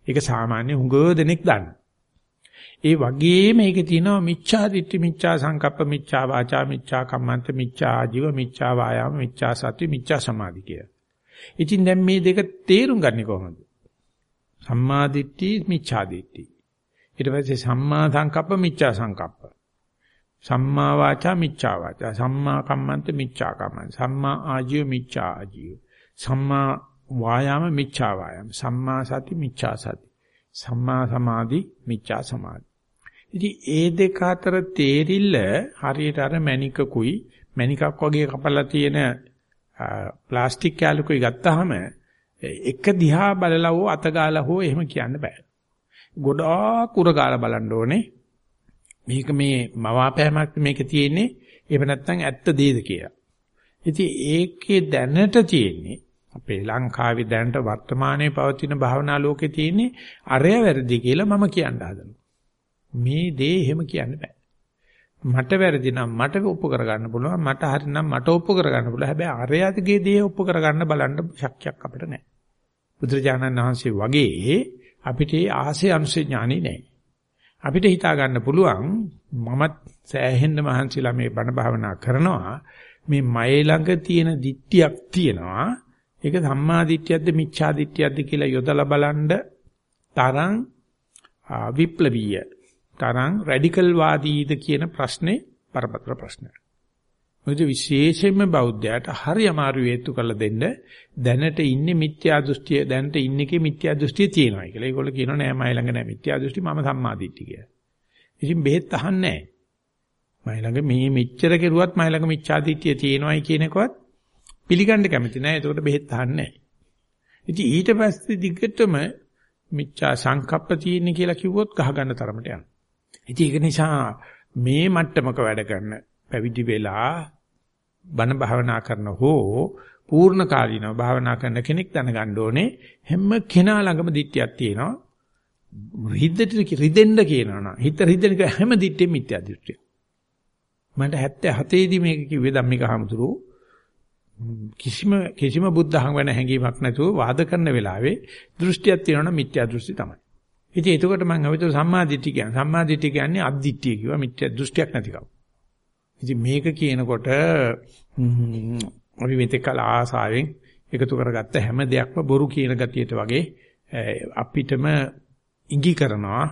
ඒක සාමාන්‍ය හුඟ දෙනෙක් දන්න. ඒ වගේම ඒකේ තියෙනවා මිච්ඡා දිට්ඨි මිච්ඡා සංකප්ප මිච්ඡා වාචා මිච්ඡා කම්මන්ත මිච්ඡා ආජීව මිච්ඡා වායාම මිච්ඡා සති මිච්ඡා සමාධි කියලා. ඉතින් දැන් මේ දෙක තේරුම් ගන්නේ කොහොමද? සම්මා දිට්ඨි මිච්ඡා දිට්ඨි. ඊට පස්සේ සම්මා සංකප්ප මිච්ඡා සංකප්ප. සම්මා වාචා මිච්ඡා වාචා. සම්මා කම්මන්ත මිච්ඡා කම්මන්ත. සම්මා ආජීව මිච්ඡා ආජීව. සම්මා වායාම මිච්ඡා වායාම. සම්මා සති මිච්ඡා සති. සම්මා සමාධි මිච්ඡා සමාධි. ඉතින් ඒ දෙක අතර තේරිල්ල හරියට අර මණිකකුයි මණිකක් වගේ කපලා තියෙන ප්ලාස්ටික් කැලකුයි ගත්තාම එක දිහා බලලා හෝ අත ගාලා හෝ එහෙම කියන්න බෑ. ගොඩාක් උර ගාලා බලන්න ඕනේ. මේක මේ මවාපෑමක් මේක තියෙන්නේ එහෙම නැත්නම් ඇත්ත දේද කියලා. ඉතින් ඒකේ දැනට තියෙන්නේ අපේ ලංකාවේ දැනට වර්තමානයේ පවතින භාවනා ලෝකේ තියෙන්නේ අරය වැරදි කියලා මම කියන්න හදනවා. මේ දේ එහෙම කියන්න බෑ. මට වැරදි නම් මට ඔප්පු කරගන්න පුළුවන් මට හරි නම් මට ඔප්පු කරගන්න පුළුවන් හැබැයි අරයාගේ දේ ඔප්පු කරගන්න බලන්න ශක්තියක් අපිට නැහැ බුදුරජාණන් වහන්සේ වගේ අපිට ආසේ අනුසේ ඥානෙ නැහැ. අපිට හිතා ගන්න පුළුවන් මමත් සෑහෙන්න මහන්සිලා මේ බණ භාවනා කරනවා මේ මයේ ළඟ තියෙන දිට්ටියක් තියෙනවා ඒක සම්මා දිට්ඨියක්ද මිච්ඡා දිට්ඨියක්ද කියලා යොදලා බලන්න තරම් විප්ලවීය තරම් රැඩිකල් වාදීද කියන ප්‍රශ්නේ පරපතර ප්‍රශ්නයක්. මොකද විශේෂයෙන්ම බෞද්ධයාට හරි අමාරු හේතු කරලා දෙන්න දැනට ඉන්නේ මිත්‍යා දෘෂ්ටිය දැනට ඉන්නේකේ මිත්‍යා දෘෂ්ටිය තියෙනවා කියලා. ඒගොල්ලෝ කියනවා නෑ මයි ළඟ නෑ මිත්‍යා දෘෂ්ටි මම සම්මාදිට්ඨිය කියලා. ඉතින් බෙහෙත් අහන්නේ නෑ. මයි ළඟ මේ මෙච්චර කෙරුවත් මයි ළඟ මිත්‍යා දිට්ඨිය තියෙනවායි කියන එකවත් පිළිගන්න කැමති නෑ. ඒකට බෙහෙත් අහන්නේ නෑ. ඉතින් ඊට පස්සේ දිගටම මිච්ඡා සංකප්ප තියෙන කියලා කිව්වොත් ගහ ගන්න තරමට යනවා. ඉතින් ඒක නිසා මේ මට්ටමක වැඩ කරන පැවිදි වෙලා බණ භාවනා කරන හෝ පූර්ණ කාලීනව භාවනා කරන කෙනෙක් දැනගන්න ඕනේ හැම කෙනා ළඟම දිට්ඨියක් තියෙනවා. හිතට රිදෙන්න කියනවනම් හිත රිදෙන හැම දිට්ඨියෙම මිත්‍යා දෘෂ්ටිය. මට 77 දී මේක කිව්වේ ධම්මික හමුතුරු කිසිම කිසිම බුද්ධහං වෙන හැඟීමක් නැතුව වාද කරන වෙලාවේ දෘෂ්ටියක් තියෙනවනම් මිත්‍යා දෘෂ්ටි තමයි. ඉතින් එතකොට මම හිතුව සම්මා දිට්ඨි කියන්නේ සම්මා දිට්ඨි කියන්නේ අද්දිට්ඨිය කිව්වා මිත්‍යා දෘෂ්ටියක් නැතිකම. ඉතින් මේක කියනකොට අපි මෙතෙක් කල ආසාවෙන් එකතු කරගත්ත හැම දෙයක්ම බොරු කියන ගතියට වගේ අපිටම ඉඟි කරනවා.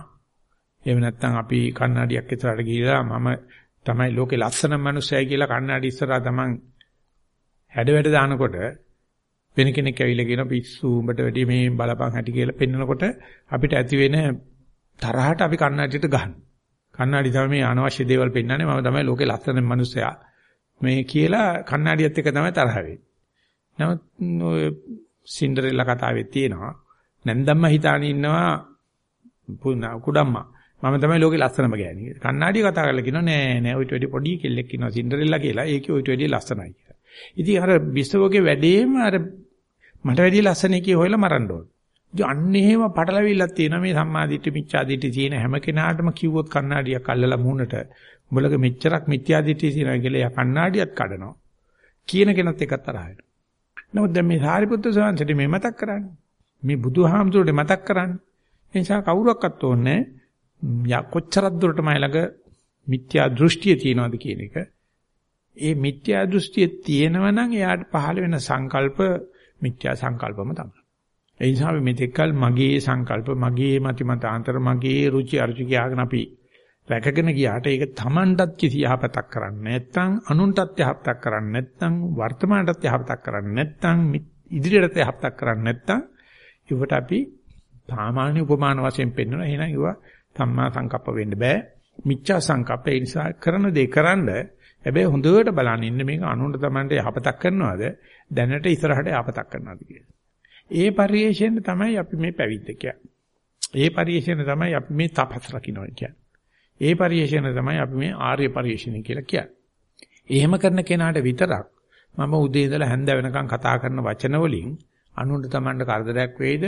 එහෙම නැත්නම් අපි කන්නඩියක් ඉස්සරහට ගිහිලා මම තමයි ලෝකේ ලස්සන මිනිස්සයයි කියලා කන්නඩි ඉස්සරහා තමන් හැඩ වැඩ දානකොට වෙන කෙනෙක් ඇවිල්ලා කියන පිස්සු උඹට වැඩි මේ බලපං හැටි කියලා පෙන්නකොට අපිට ඇති වෙන තරහට අපි කන්නඩියට ගහනවා. කන්නඩි තමයි මේ අනවශ්‍ය දේවල් පෙන්වන්නේ මම තමයි ලෝකේ ලස්සන මිනිස්සයා. මේ කියලා කන්නඩියත් එක තමයි තරහ වෙන්නේ. නමුත් ඔය සින්ඩරෙල්ලා කතාවේ තියෙනවා නැන්දම්ම හිතාන ඉන්නවා කුඩම්මා මම තමයි ලෝකේ ලස්සනම ගෑණි. කන්නාඩිය කතා කරලා කියනවා නෑ නෑ ඔයිට වැඩි පොඩි කෙල්ලෙක් ඉන්නවා සින්ඩරෙල්ලා කියලා. ඒකේ ඔයිට වැඩි ලස්සනයි කියලා. ඉතින් අර බිස්සවගේ වැඩේම අර මට වැඩි ලස්සන එකේ හොයලා මරන්න ඕන. ඉතින් අන්න එහෙම පටලවිල්ලක් තියෙනවා මේ සම්මාදිට්ඨි මිච්ඡාදිට්ඨි තියෙන හැම කෙනාටම කිව්වොත් කන්නාඩියක් අල්ලලා මුහුණට උඹලගේ මෙච්චරක් මිත්‍යාදිට්ඨි තියෙනවා කියලා යා කන්නාඩියත් කඩනවා. කියන කෙනත් එකක් තරහ වෙනවා. නමුත් දැන් මේ සාරිපුත්‍ර සාංශටි මේ මතක් කරන්නේ. මේ බුදුහාමුදුරට මතක් කරන්නේ. ඒ නිසා කවුරක්වත් ඕනේ යා කොච්චරක් දුරට මයි ළඟ මිත්‍යා දෘෂ්ටිය තියෙනවද කියන එක. ඒ මිත්‍යා දෘෂ්ටිය තියෙනවා නම් එයාට පහළ වෙන සංකල්ප මිත්‍යා සංකල්පම තමයි. ඒ නිසා අපි මෙතෙක්කල් මගේ සංකල්ප, මගේ මති මතාන්තර, මගේ රුචි අරුචි කියාගෙන අපි රැකගෙන ගියාට ඒක Tamanටත් කිසි යහපතක් කරන්නේ නැත්නම් අනුන්ටත් යහපතක් කරන්නේ නැත්නම් වර්තමානටත් යහපතක් කරන්නේ නැත්නම් ඉදිරියටත් යහපතක් කරන්නේ නැත්නම් ඉවට අපි සාමාන්‍ය උපමාන වශයෙන් පෙන්වනවා. එහෙනම් ඒවා සම්මා සංකප්ප වෙන්න බෑ. මිච්ඡා සංකප්ප. ඒ නිසා කරන දේ කරන්න හැබැයි හොඳට බලන්න ඉන්න මේක අනුන්ට Tamanට යහපතක් කරනවද දැනට ඉස්සරහට යහපතක් කරනවද කියලා. ඒ පරිේශයෙන් තමයි අපි මේ පැවිද්ද ඒ පරිේශයෙන් තමයි අපි මේ තපස් රකින්න කියන්නේ. ඒ පරිේශයෙන් තමයි අපි මේ ආර්ය පරිේශණය කියලා කියන්නේ. එහෙම කරන කෙනාට විතරක් මම උදේ ඉඳලා හැන්ද වෙනකන් කතා කරන වචන වලින් අනුන්ට Tamanට කරදරයක් වෙයිද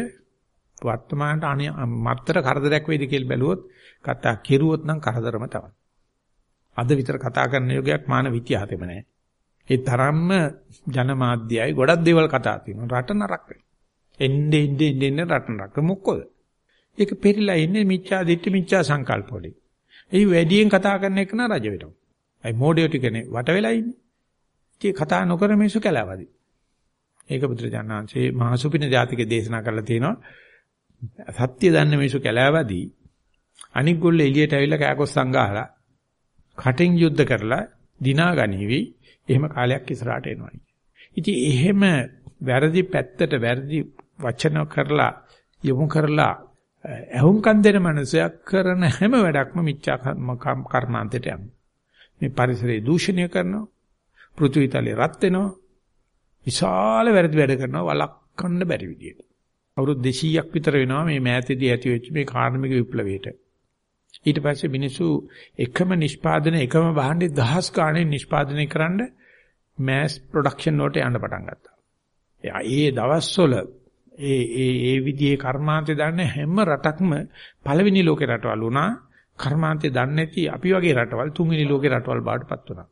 වර්තමානට මත්තර කරදරයක් වෙයිද කියලා බැලුවොත් කතා කෙරුවොත් නම් කරදරම තමයි. අද විතර කතා කරන යෝගයක් මානව ඉතිහාසෙම නැහැ. ඒ තරම්ම ජනමාධ්‍යයයි ගොඩක් දේවල් කතා තියෙනවා. රට නරක වෙනවා. එන්නේ එන්නේ එන්නේ රට නරක මොකද? ඒක පෙරිලා ඉන්නේ මිච්ඡා දිට්ඨි මිච්ඡා සංකල්ප වලින්. ඒ වැඩියෙන් කතා කරන එක නා රජ වෙනවා. අයි මොඩියෝ ටිකනේ වට වෙලා ඉන්නේ. ඉතින් කතා නොකර මිනිස්සු කැලවදී. ඒක බුදුරජාණන්සේ මහසුපින ජාතිකේ දේශනා කරලා තියෙනවා. සත්‍ය දන්න මිනිස්සු කැලෑවදී අනික් ගොල්ලෝ එළියට ඇවිල්ලා කෑකොස්සන් ගහලා කටින් යුද්ධ කරලා දිනා ගනිවි එහෙම කාලයක් ඉස්සරහට එනවා. ඉතින් එහෙම වැරදි පැත්තට වැරදි වචන කරලා යොමු කරලා ඇහුම්කන් දෙන මනුස්සයා කරන හැම වැඩක්ම මිච්ඡා කර්මාන්තයට යනවා. මේ පරිසරය දූෂණය කරනවා. පෘථිවිතලේ රත් වෙනවා. විශාල වැරදි වැඩ කරනවා වළක්වන්න බැරි විදියට. අවුරුදු 200ක් විතර වෙනවා මේ මෑතේදී ඇති වෙච්ච මේ කාර්මික විප්ලවයට. ඊට පස්සේ මිනිස්සු එකම නිෂ්පාදන එකම භාණ්ඩේ දහස් ගාණේ නිෂ්පාදනය කරන්න මෑස් ප්‍රොඩක්ෂන් වලට යන්න පටන් ගත්තා. ඒ දවස්වල ඒ ඒ ඒ විදිහේ කර්මාන්තය දන්න හැම රටක්ම පළවෙනි ලෝකේ රටවල් වුණා. කර්මාන්තය දන්නේ නැති අපි වගේ රටවල් තුන්වෙනි ලෝකේ රටවල් බාටපත් වුණා.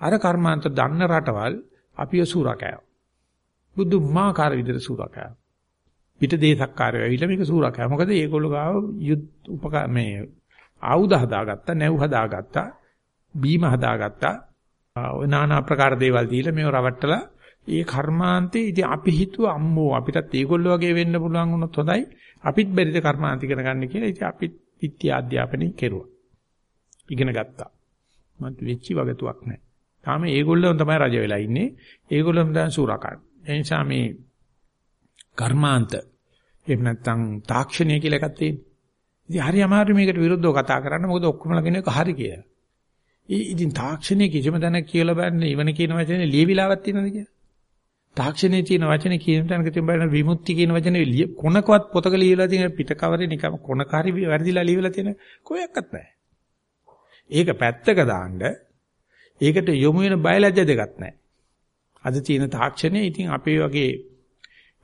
අර කර්මාන්ත දන්න රටවල් අපිව සූරකෑව. බුදුමාකාර විදිහට සූරකෑව. පිට දේශක්කාරයෝ ඇවිල්ලා මේක සූරකෑ. මොකද ඒගොල්ලෝ ගාව යුද් උපකා මේ ආයුධ හදාගත්තා, නැව් හදාගත්තා, බීම හදාගත්තා. ඔය নানা ආකාර දේවල් දීලා මේව රවට්ටලා ඒ කර්මාන්තේ ඉතින් අපි හිතුව අම්මෝ අපිටත් ඒගොල්ලෝ වගේ වෙන්න පුළුවන් වුණොත් හොඳයි. අපිත් බැරිද කර්මාන්ත ඉගෙන ගන්න කියලා. ඉතින් අපිත් විත්‍ය අධ්‍යාපනය කෙරුවා. ඉගෙන ගත්තා. මත් වෙච්චි වගතුවක් නැහැ. තාම ඒගොල්ලෝ තමයි රජ වෙලා ඉන්නේ. ඒගොල්ලෝ තමයි සූරකන්. ඒ නිසා මේ කර්මාන්ත එහෙම නැත්නම් තාක්ෂණය කියලා එකක් තියෙනවා. ඉතින් හරි අමාරු මේකට විරුද්ධව කතා කරන්න මොකද ඔක්කොමලා කියන එක හරි කියලා. ඉතින් තාක්ෂණයේ කිසිම තැනක කියලා බෑනේ ඉවන කියන වචනේ ලියවිලාවක් තියෙනවද කියලා. තාක්ෂණයේ තියෙන වචනේ කියන තැනක තියෙන බෑනේ විමුක්ති කියන වචනේ කොනකවත් පොතක ලියලා තියෙන පිටකවරේ නිකම් කොනකාරි වැරදිලා ලියවිලා තියෙන කොයක්වත් නැහැ. ඒක පැත්තක දාන්න ඒකට යොමු වෙන බයලජ්‍ය දෙකක් නැහැ. අද තියෙන තාක්ෂණය ඉතින් අපේ වගේ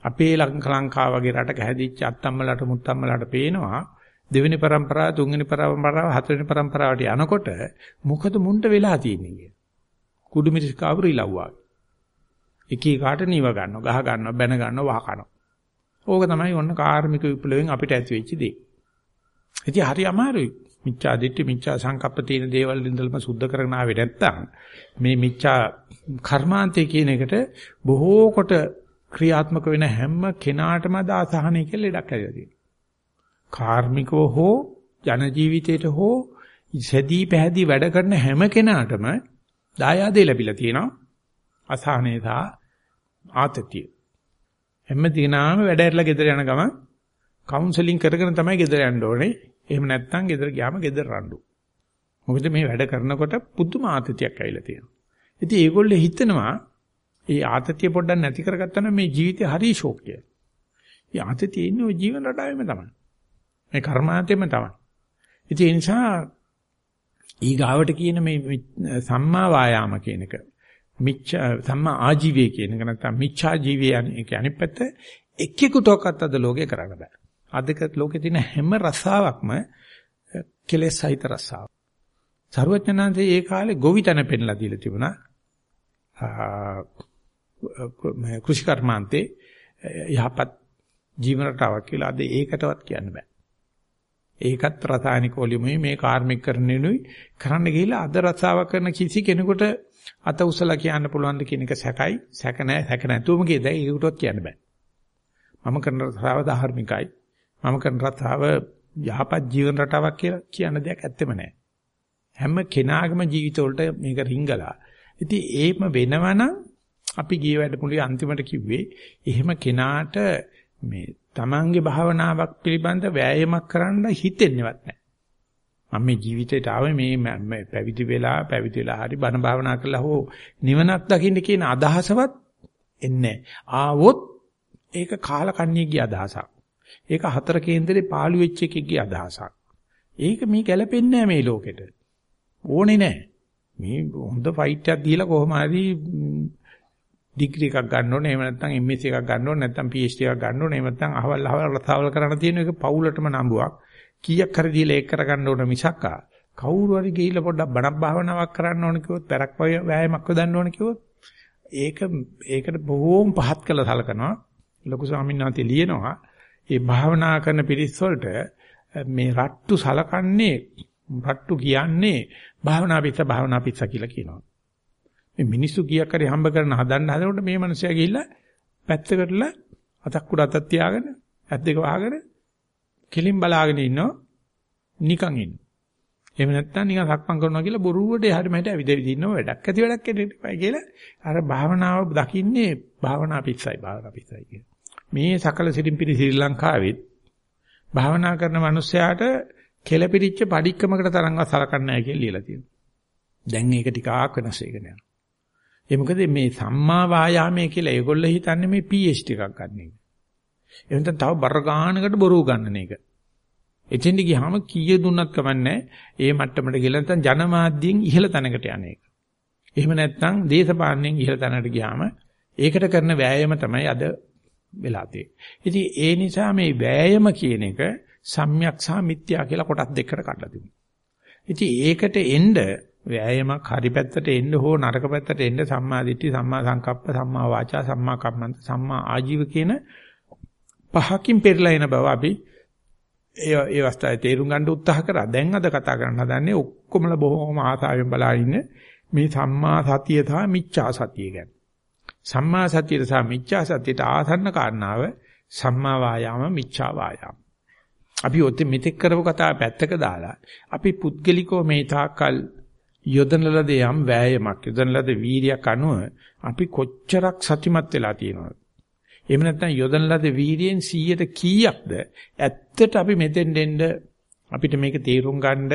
අපේ ලංකාව වගේ රටක හැදිච්ච අත්තම්මලට මුත්තම්මලට පේනවා දෙවෙනි પરම්පරාව, තුන්වෙනි પરම්පරාව, හතරවෙනි પરම්පරාවට යනකොට මොකද මුන්ට වෙලා තියෙන්නේ කිය. කුඩු මිරිස් කවුරු ඉලව්වා. එක එකට නිව ගන්නවා, ගහ ගන්නවා, බැන ගන්නවා, වහ කනවා. ඕක තමයි ඔන්න කාර්මික විප්ලවයෙන් අපිට ඇති වෙච්ච දේ. ඉතින් හරි අමාරුයි. මිච්ඡා දිට්ඨි මිච්ඡා සංකප්ප තියෙන දේවල් ඉඳලම සුද්ධ කරගෙන ආවේ නැත්තම් මේ මිච්ඡා කර්මාන්තය කියන එකට බොහෝ කොට ක්‍රියාත්මක වෙන හැම කෙනාටම දාසහනය කියලා ලඩක් ඇවිල්ලා තියෙනවා. කාර්මිකව හෝ ජන ජීවිතයට හෝ සැදී පැහැදී වැඩ කරන හැම කෙනාටම දායාදේ ලැබිලා තියෙනවා. අසහනය සහ ආතතිය. හැම දිනාම වැඩ ඇරලා ගෙදර යන ගමන් කවුන්සලින් කරගෙන තමයි ගෙදර යන්න ඕනේ. එහෙම නැත්නම් ගෙදර ගියාම ගෙදර රණ්ඩු. මොකද මේ වැඩ කරනකොට පුදුම ආතතියක් ඇවිල්ලා තියෙනවා. ඉතින් ඒගොල්ලෝ හිතනවා ඒ ආතතිය පොඩ්ඩක් නැති කරගත්තා නම් මේ ජීවිතේ හරි ෂෝක් කියලා. ඒ ආතතිය ඉන්නේ ওই ජීවන රටාවෙම තමයි. මේ කර්මාන්තෙම තමයි. ඉතින් ඒ නිසා ඊගාවට කියන මේ සම්මා වායාම කියන එක මිච්ඡා සම්මා ආජීවය කියන එක නැත්නම් මිච්ඡා ජීවය කියන්නේ අනිත් පැත්ත එක්කෙකුටවත් අද ලෝකේ කරන්න බෑ. අදක ලෝකේ තියෙන හැම රසාවක්ම කෙලෙස් සහිත රසාවක්. සර්වඥාන්සේ ඒ කාලේ ගොවිතැන පෙන්ලා දීලා තිබුණා. කෘෂි කර්මාන්තේ යහපත් ජීවන රටාවක් කියලා අද ඒකටවත් කියන්න බෑ. ඒකත් රසායනික වලිමුයි මේ කාර්මික කරන්නෙනුයි කරන්න ගිහිල්ලා අද රසාවක් කරන කිසි කෙනෙකුට අත උසලා කියන්න පුළුවන් ද කියන එක සැකයි. සැක නැහැ සැක නැතුවම කියදයි ඒකටවත් කියන්න බෑ. මම කරන රසාව ධාර්මිකයි. මම කරන රසාව යහපත් ජීවන රටාවක් කියලා කියන දෙයක් ඇත්තෙම නැහැ හැම කෙනාගේම ජීවිත වලට මේක රිංගලා. ඉතින් ඒම වෙනවනම් අපි ගිය වැඩමුළුවේ අන්තිමට කිව්වේ එහෙම කෙනාට මේ තමන්ගේ භාවනාවක් පිළිබඳ වෑයමක් කරන්න හිතෙන්නේවත් නැහැ. මම මේ ජීවිතේට ආවේ මේ පැවිදි වෙලා පැවිදි වෙලා හරි බණ භාවනා කරලා හෝ නිවනක් දකින්න කියන අදහසවත් එන්නේ ආවොත් ඒක කාලකන්ණියගේ අදහසක්. ඒක හතර කේන්දරේ පාළු වෙච්ච එකෙක්ගේ අදහසක්. ඒක මේ ගැලපෙන්නේ මේ ලෝකෙට. ඕනේ නැහැ. මේ හොඳ ෆයිට් එකක් දීලා කොහොම හරි ඩිග්‍රී එකක් ගන්න ඕනේ. එහෙම නැත්නම් MS එකක් ගන්න ඕනේ. නැත්නම් PhD එකක් ගන්න ඕනේ. එහෙම නැත්නම් අහවල් අහවල් රසාවල් කරන්න තියෙන එක පවුලටම නම්බුවක්. කීයක් හරි දීලා ඒක කරගන්න ඕන මිසක්කා. කවුරු හරි ගිහිල්ලා පොඩ්ඩක් බණක් භාවනාවක් කරන්න ඕන කිව්වොත්, පැරක් වෑයමක් යොදන්න ඕන කිව්වොත් ඒක ඒකට බොහෝම පහත් කළ සලකනවා. ලොකු ස්වාමීන් වහන්සේ ලියනවා. මේ භාවනා කරන පිරිස් වලට මේ රට්ටු සලකන්නේ රට්ටු කියන්නේ භාවනා පිස්ස භාවනා පිස්ස කියලා කියනවා. මේ මිනිස්සු කීයක් හරි හම්බ කරන හදන්න හදනකොට මේ මිනිස්සයා ගිහිල්ලා පැත්තකටලා අතක් උඩ අතක් තියාගෙන ඇත් දෙක වහගෙන කෙලින් බලාගෙන ඉන්නවා නිකන් ඉන්න. එහෙම නැත්නම් නිකන් සක්මන් කරනවා කියලා බොරුවට එහාට මෙහාට ඇවිදවිද ඉන්නව වැඩක් ඇති වැඩක් එන්නයි කියලා අර භාවනාව දකින්නේ භාවනා පිස්සයි භාවනා පිස්සයි කියන. මේ සකල සිරිම්පිරි ශ්‍රී ලංකාවෙත් භාවනා කරන මිනිස්සයාට කෙලපිරිච්ච padikkamakata තරංගව සලකන්නේ නැහැ කියලා ලියලා තියෙනවා. දැන් ඒක ටිකක් වෙනස් වෙගෙන යනවා. ඒ මොකද මේ සම්මා වායාමයේ කියලා ඒගොල්ලෝ හිතන්නේ මේ PhD එකක් ගන්න එක. එහෙනම් තව බර ගානකට බොරු ගන්නන එක. එතෙන්ට ගියාම කීය දුන්නත් කමන්නේ ඒ මට්ටමට ගිහලා නැත්නම් ජනමාධ්‍යයෙන් ඉහළ තැනකට යන එක. එහෙම නැත්නම් දේශපාලනයෙන් ඉහළ තැනකට ගියාම ඒකට කරන වෑයම තමයි අද වෙලා තියෙන්නේ. ඉතින් ඒ නිසා මේ වෑයම කියන එක සම්‍යක් සහ මිත්‍යා කියලා කොටස් දෙකකට කඩලා තිබුණා. ඉතින් ඒකට එන්න වෑයමක් හරි පැත්තට එන්න හෝ නරක පැත්තට එන්න සම්මා දිට්ඨි සම්මා සංකප්ප සම්මා වාචා සම්මා කම්මන්ත සම්මා ආජීව කියන පහකින් පෙරලා එන බව අපි ඒ ඒ අවස්ථාවේ තේරුම් ගන්න උත්සාහ කරා. දැන් අද කතා කරන්න හදන්නේ ඔක්කොමලා බොහොම ආසාවෙන් බලා ඉන්න මේ සම්මා සතිය සහ මිච්ඡා සතිය ගැන. සම්මා සතියට සහ මිච්ඡා සතියට ආසන්න කාරණාව සම්මා වායාම මිච්ඡා වායාම. අපි ඔතෙ මෙතෙක් කරපු කතාව පැත්තක දාලා අපි පුද්ගලිකව මේ තාක්කල් යොදන ලද යම් වෑයමක් යොදන ලද වීරියක් අනුව අපි කොච්චරක් සතිමත් වෙලා තියෙනවද? එහෙම නැත්නම් යොදන ලද වීරියෙන් 100ට කීයක්ද? ඇත්තට අපි මෙතෙන් දෙන්න අපිට මේක තේරුම් ගන්න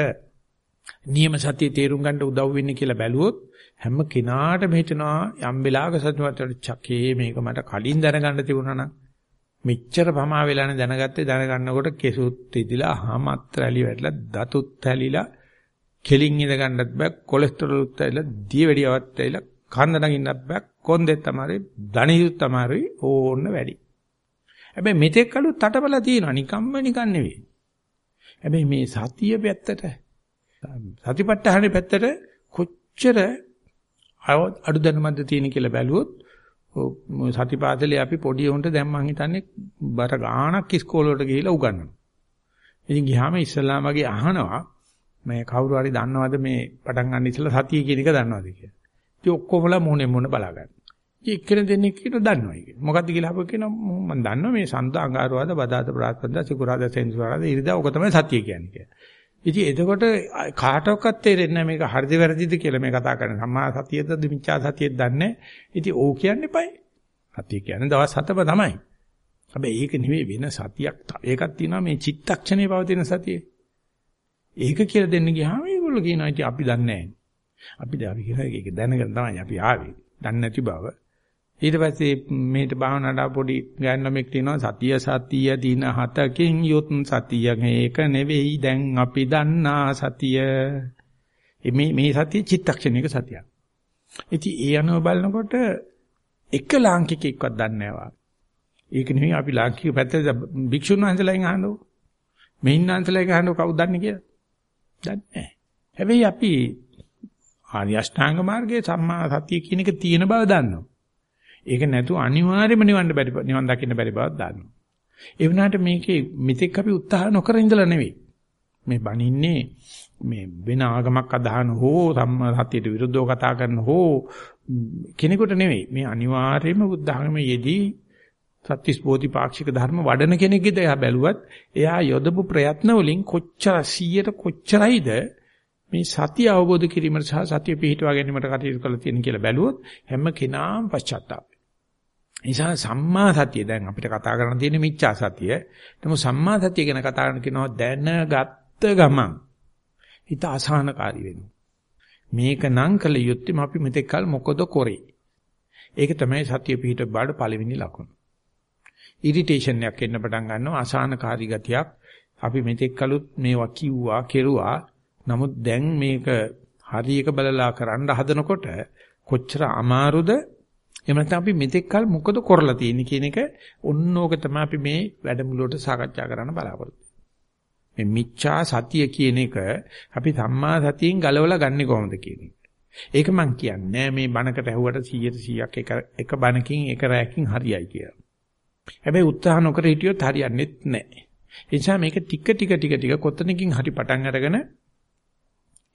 නියම සතිය තේරුම් ගන්න උදව් වෙන්නේ කියලා බැලුවොත් හැම කෙනාටම හිතනවා යම් වෙලාවක සතුටුමත් චකේ මේක මට කලින් දැනගන්න තිබුණා නම් මෙච්චර පමා වෙලානේ දැනගත්තේ. දැනගන්නකොට කෙසුත් ඉදිලා හමත් රැලි වැටලා දතුත් හැලිලා කෙලින් ඉඳ ගන්නත් බෑ කොලෙස්ටරෝල් උත් ඇවිල්ලා දිය වැඩියවත් ඇවිල්ලා කන්ද නගින්නත් බෑ කොන්දෙත් තමයි ධනියුත් තමයි ඕන්න වැඩි. හැබැයි මෙතෙක් කලුත් තටබල තියෙනවා නිකම්ම නිකන් නෙවෙයි. හැබැයි මේ සතිය පැත්තට සතිපට්ඨානේ පැත්තට කොච්චර අඩු දැනුමක්ද තියෙන කියලා බැලුවොත් සතිපාසලේ අපි පොඩි උන්ට දැන් මං හිතන්නේ බර ගාණක් ඉස්කෝලේ ගිහිලා උගන්වනවා. ඉතින් ගියාම ඉස්ලාම වගේ අහනවා මේ කවුරු හරි දන්නවද මේ පටන් ගන්න ඉස්සලා සතිය කියන එක දන්නවද කියලා. ඉතින් ඔක්කොමලා මොනේ මොන බලා ගන්න. එක්කෙනෙක් දෙන්නෙක් කියන දන්නවා ඒක. මොකද්ද කියලා අපෝ කියන මම දන්නවා මේ සඳ අඟහරුවාද බදාද බ්‍රහස්පතින්දා සිකුරාදා සෙන්සුරාදා ඉරිදා ඔක තමයි සතිය කියන්නේ. ඉතින් එතකොට කාටවත් තේරෙන්නේ නැහැ මේක හරිද වැරදිද කියලා මේ කතා කරන්නේ. සම්මා සතියද මිච්ඡා සතියද දන්නේ. ඉතින් ඕක කියන්න එපයි. සතිය කියන්නේ දවස් 7ම තමයි. හැබැයි ඒක නෙවෙයි වෙන සතියක්. ඒකක් තියෙනවා මේ චිත්තක්ෂණේ පවතින සතිය. ඒක කියලා දෙන්න ගියාම ඒගොල්ලෝ කියනවා ඉතින් අපි දන්නේ නැහැ. අපි දැන් අපි කියලා ඒක දැනගෙන තමයි අපි ආවේ. දන්නේ නැති බව. ඊට පස්සේ මේට භාවනාවට පොඩි ගෑනුමෙක් තියෙනවා සතිය සතිය දින හතකින් යොත් සතිය මේක නෙවෙයි. දැන් අපි දන්නා සතිය. මේ මේ සතිය චිත්තක්ෂණික සතියක්. ඉතින් ඒ අනුව බලනකොට එක ලාංකිකෙක්වත් දන්නේ නැහැ ඒක නෙවෙයි අපි ලාංකික පැත්තට භික්ෂුන් වහන්සේලාගෙන් අහනෝ මෙහින්නාන්සලාගෙන් අහනෝ කවුද දන්නේ? කියලා. දන්නේ නැහැ හැබැයි අපි ආර්ය අෂ්ටාංග මාර්ගයේ සම්මා සතිය කියන එක තියෙන බව දන්නවා ඒක නැතුව අනිවාර්යයෙන්ම නිවන් බැරි නිවන් දකින්න බැරි බවක් දානවා. ඒ වුණාට මේකේ මෙතෙක් අපි උත්සාහ නොකර ඉඳලා නෙවෙයි. මේ බණින්නේ මේ වෙන ආගමක් අදහන හෝ සම්මාසතියට විරුද්ධව කතා කරන හෝ කෙනෙකුට නෙවෙයි. මේ අනිවාර්යයෙන්ම බුද්ධ ධර්මයේ යෙදී සත්‍තිස් බෝධිපාක්ෂික ධර්ම වඩන කෙනෙක්ගේ දයා බැලුවත් එයා යොදපු ප්‍රයත්න වලින් කොච්චර 100ට කොච්චරයිද මේ සතිය අවබෝධ කිරීමට සහ සතිය පිහිටවා ගැනීමට කටයුතු කරලා තියෙන කියලා බැලුවොත් හැම කෙනාම පශ්චාත්තාප නිසා සම්මා සතිය දැන් අපිට කතා කරන්න තියෙන මිච්ඡා සතිය. නමුත් සම්මා සතිය ගැන කතා කරන කෙනා දැනගත්ත ගමන් හිත අසහනකාරී වෙනවා. මේක නම් කළ යුත්තේ අපි මෙතෙක් කල මොකද කරේ? ඒක තමයි සතිය පිහිට බාඩ පළවෙනි ලකුණ. ඉරිටේෂන් එකක් එන්න පටන් ගන්නවා අසහනකාරී ගතියක්. අපි මෙතෙක් කලුත් මේවා කිව්වා, කෙරුවා. නමුත් දැන් මේක හරියක බලලා කරන්න හදනකොට කොච්චර අමාරුද එහෙම නැත්නම් අපි මෙතෙක් කල මොකද කරලා තියෙන්නේ කියන එක ඔන්නෝක තමයි අපි මේ වැඩමුළුවට සාකච්ඡා කරන්න බලාපොරොත්තු මේ මිච්ඡා සතිය කියන එක අපි සම්මා සතියෙන් ගලවලා ගන්නෙ කොහොමද කියන එක. ඒක මම කියන්නේ මේ බණකට ඇහුවට 100ට 100ක් එක එක බණකින් එක රැයකින් හරියයි කියලා. හැබැයි උත්සාහ නොකර හිටියොත් හරියන්නේ නැහැ. ඒ නිසා මේක ටික ටික ටික ටික කොතනකින් හරි පටන් අරගෙන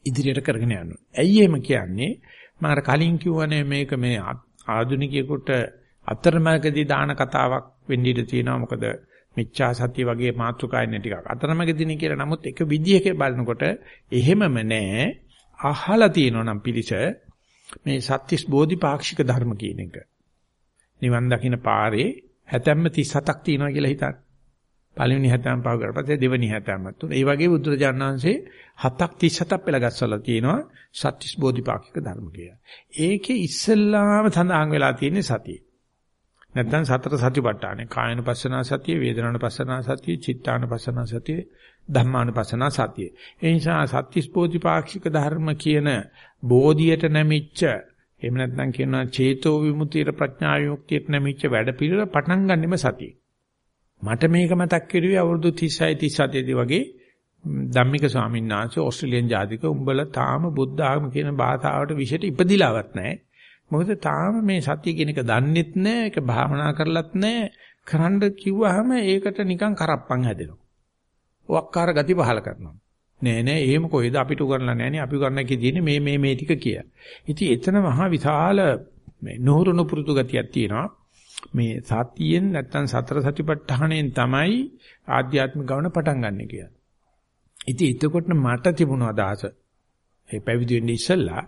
ඉදිරියට කරගෙන යන්න. ඇයි එහෙම කියන්නේ? මම අර කලින් කිව්වනේ මේක මේ ආධුනිකයෙකුට අතරමැදදී දාන කතාවක් වෙන්න ඉඩ තියෙනවා මොකද මිච්ඡා සත්‍ය වගේ මාතෘකායන්නේ ටිකක් අතරමැදදී කියලා නමුත් එක විදියක බලනකොට එහෙමම නෑ අහලා තියෙනවා නම් පිළිස මේ සත්‍තිස් බෝධිපාක්ෂික ධර්ම කියන එක නිවන් දකින්න පාරේ හැතැම්ම 37ක් තියෙනවා කියලා හිතන්න පළවෙනි හැතැම් පහ කරපස්සේ දෙවෙනි හැතැම්ම තුන ඒ වගේ බුදුරජාණන් වහන්සේ හතක් 37ක් පෙළගස්සලා තියෙනවා සත්‍තිස් බෝධිපාක්ෂික ධර්ම කියලා. ඒකේ ඉස්සල්ලාම සඳහන් වෙලා තියෙන්නේ සතිය. නැත්නම් සතර සතිපට්ඨානේ කායනුපස්සනා සතිය, වේදනානුපස්සනා සතිය, චිත්තානුපස්සනා සතිය, ධම්මානුපස්සනා සතිය. ඒ නිසා සත්‍තිස් බෝධිපාක්ෂික ධර්ම කියන බෝධියට නැමිච්ච එහෙම නැත්නම් කියනවා චේතෝ විමුක්තියට ප්‍රඥා විමුක්තියට නැමිච්ච වැඩ පිළිවෙල පටන් ගන්නෙම සතිය. මට මේක මතක් කරුවේ අවුරුදු 36 37 දී වගේ ධම්මික ස්වාමීන් වහන්සේ ඕස්ට්‍රේලියානු ජාතික උඹලා තාම බුද්ධ ආගම කියන භාෂාවට විශේෂ ඉපදිලාවත් නැහැ. මොකද තාම මේ සත්‍ය කියන එක දන්නෙත් නැහැ, ඒක භාවනා කරලත් නැහැ. කරන්න කිව්වහම ඒකට නිකන් කරප්පන් හැදෙනවා. වක්කාර ගති පහල කරනවා. නෑ නෑ එහෙම කොහෙද අපිට උගන්ලා නෑනේ අපි උගන්නා කියේ මේ මේ මේ ටික කිය. ඉතින් එතන මහා විශාල මේ නුහුරුණු පුරුදු ගතියක් තියෙනවා. මේ සතියෙන් නැත්තම් සතර සතිපට්ඨාණයෙන් තමයි ආධ්‍යාත්මික ගමන පටන් ගන්න කියලා. ඉතින් එතකොට මට තිබුණ අදහස ඒ පැවිදි වෙන්න ඉස්සෙල්ලා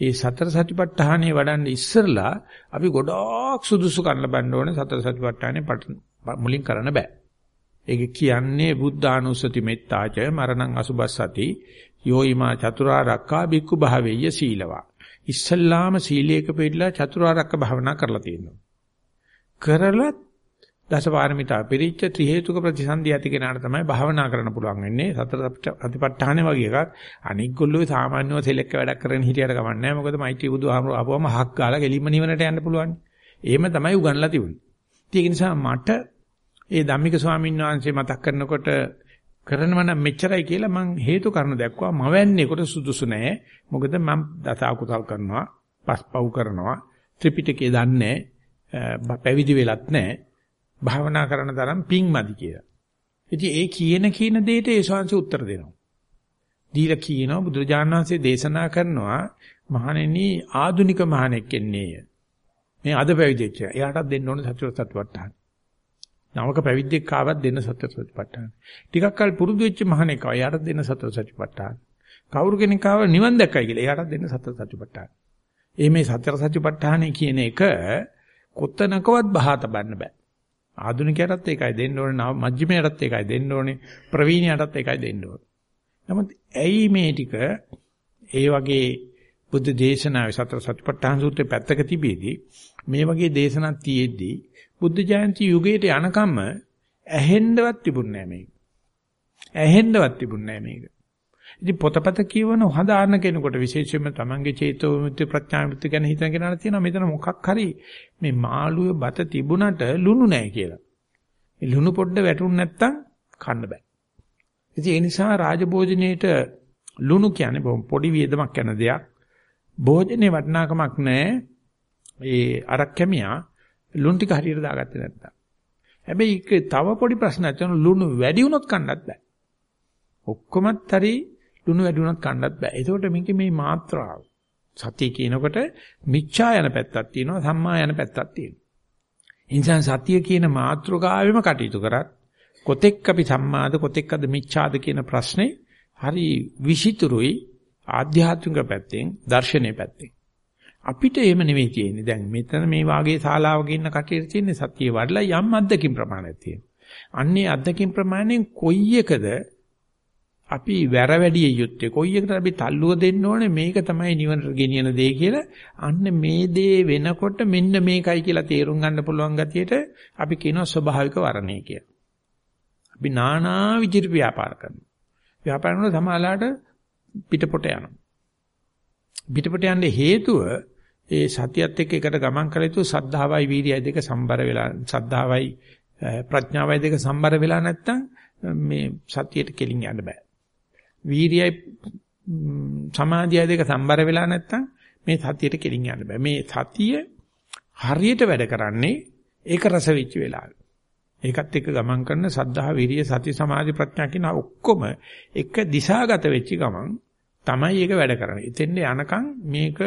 ඒ සතර සතිපට්ඨානෙ වඩන්න ඉස්සෙල්ලා අපි ගොඩාක් සුදුසු කරන්න බන්න ඕනේ සතර සතිපට්ඨානෙ මුලින් කරන්න බෑ. ඒක කියන්නේ බුද්ධානුස්සති මෙත්තාච මරණං අසුබස්සති යෝයිමා චතුරාර්යක්ඛා බික්කු භාවෙය්‍ය සීලවා. ඉස්සල්ලාම සීලයක පිළිලා චතුරාර්යක්ඛ භාවනා කරලා තියෙනවා. කරලත් දසපාරමිතා පිරිච්ච ත්‍රි හේතුක ප්‍රතිසන්දි ඇති කෙනාට තමයි භාවනා කරන්න පුළුවන් වෙන්නේ සතර ප්‍රතිපත්තහනේ වගේ එකක් අනික් ගොල්ලෝ සාමාන්‍යව සෙලෙක්ක වැඩක් කරගෙන හිටියට කමක් නැහැ මොකද මයිටි බුදුහාමුදුරුවෝ ආපුවම හක් ගාලා ගෙලින්ම නිවනට යන්න පුළුවන්. එහෙම තමයි උගන්ලා තිබුණේ. ඒක නිසා මට ඒ ධම්මික ස්වාමීන් වහන්සේ මතක් කරනකොට කරනව නම් මෙච්චරයි කියලා මං හේතු කරන දැක්වා මවන්නේකොට සුදුසු නැහැ. මොකද මම දස අකුසල් කරනවා, පස්පව් කරනවා, ත්‍රිපිටකය දන්නේ පැවිදි වෙලත් නැහැ. භාවනා කරන තරම් පිං මදි කියලා. ඉතින් ඒ කියන කියන දෙයට ඒ ශාංශ උත්තර දෙනවා. දීලා කියනවා බුදුරජාණන් වහන්සේ දේශනා කරනවා මහණෙනි ආදුනික මහණෙක් එන්නේය. මේ අද පැවිදිච්ච. එයාටත් දෙන්න ඕනේ සතර සතිපට්ඨාන. නවක පැවිද්දෙක් ආවත් දෙන්න සතර සතිපට්ඨාන. ටිකක් කල් පුරුදු වෙච්ච මහණෙක් ආවා. එයාටත් දෙන්න සතර සතිපට්ඨාන. කවුරු කෙනෙක් ආව නිවන් දැක්කයි කියලා. එයාටත් දෙන්න සතර සතිපට්ඨාන. ඒ මේ සතර සතිපට්ඨානයි කියන එක කොතනකවත් බහා තබන්න බෑ. ආධුනිකයටත් ඒකයි දෙන්න ඕනේ, මජ්ක්‍ධිමයටත් ඒකයි දෙන්න ඕනේ, ප්‍රවීණයටත් ඒකයි දෙන්න ඕනේ. නමුත් ඇයි මේ ටික ඒ වගේ බුද්ධ දේශනාවේ සතර සතිපට්ඨාන සූත්‍රයේ පැත්තක තිබෙදී මේ වගේ දේශනාවක් තියෙද්දී බුද්ධ ජයන්ති යුගයට යනකම්ම ඇහෙන්නවත් තිබුණේ නැහැ මේක. ඇහෙන්නවත් තිබුණේ නැහැ මේක. ඉතින් පොතපත කියවන හදාන්න කෙනෙකුට විශේෂයෙන්ම තමන්ගේ චේතෝ විමුක්ති ප්‍රඥා විමුක්ති ගැන හිතන කෙනාට තියෙනවා මෙතන මොකක් හරි මේ මාළුවේ බත තිබුණට ලුණු නැහැ කියලා. මේ ලුණු පොඩ්ඩ වැටුනේ නැත්තම් කන්න බෑ. ඉතින් ඒ නිසා රාජභෝජනයේට ලුණු කියන්නේ බොහොම පොඩි වියදමක් යන දෙයක්. භෝජනේ වටිනාකමක් නැහැ. ඒ අරක් කැමියා ලුණු ටික හරියට දාගත්තේ නැත්තම්. හැබැයි ඒක තව පොඩි ප්‍රශ්නයක් තියෙනවා ලුණු වැඩි වුණොත් කන්නත් බෑ. ඔක්කොමත් හරි ලුණු වැඩි වුණත් කන්නත් බෑ. ඒකෝට මේකේ මේ මාත්‍රාව. සතිය කියනකොට මිච්ඡා යන පැත්තක් තියෙනවා සම්මා යන පැත්තක් තියෙනවා. ඉන්සන් සතිය කියන මාත්‍රකාවෙම කටයුතු කරත් කොතෙක් අපි සම්මාද කොතෙක් අද මිච්ඡාද කියන ප්‍රශ්නේ හරි විචිතුරුයි ආධ්‍යාත්මික පැත්තෙන් දර්ශනීය පැත්තෙන්. අපිට එහෙම නෙවෙයි තියෙන්නේ. දැන් මෙතන මේ වාගේ ශාලාවක ඉන්න කටියට තියෙන්නේ සතිය වඩලා යම් අද්දකින් ප්‍රමාණයක් තියෙනවා. අන්නේ අද්දකින් ප්‍රමාණයෙන් කොයි එකද අපි වැර වැඩි යුත්තේ කොයි එකට අපි තල්ලුව දෙන්න ඕනේ මේක තමයි නිවනට ගෙනියන දේ කියලා අන්න මේ දේ වෙනකොට මෙන්න මේකයි කියලා තේරුම් ගන්න පුළුවන් ගතියට අපි කියනවා ස්වභාවික වර්ණය කියලා. අපි নানা විදිහට ව්‍යාපාර කරනවා. ව්‍යාපාර කරනකොට සමාලාට පිටපොට යනවා. පිටපොට යන්න හේතුව ඒ සතියත් එක්ක එකට ගමන් කළ යුතු සද්ධාවයි වීර්යයි දෙක සම්බර වෙලා සද්ධාවයි ප්‍රඥාවයි දෙක සම්බර වෙලා නැත්තම් මේ සතියට කෙලින් යන්න බෑ. වීර්යයි සමාධියයි දෙක සම්බර වෙලා නැත්තම් මේ සතියට කෙලින් යන්න බෑ. මේ සතිය හරියට වැඩ කරන්නේ ඒක රස වෙච්ච වෙලාවේ. ඒකත් එක්ක ගමන් කරන සද්ධා විරිය සති සමාධි ප්‍රඥා කියන ඔක්කොම එක දිශාගත වෙච්ච ගමන් තමයි ඒක වැඩ කරන්නේ. එතෙන්ද යනකම් මේක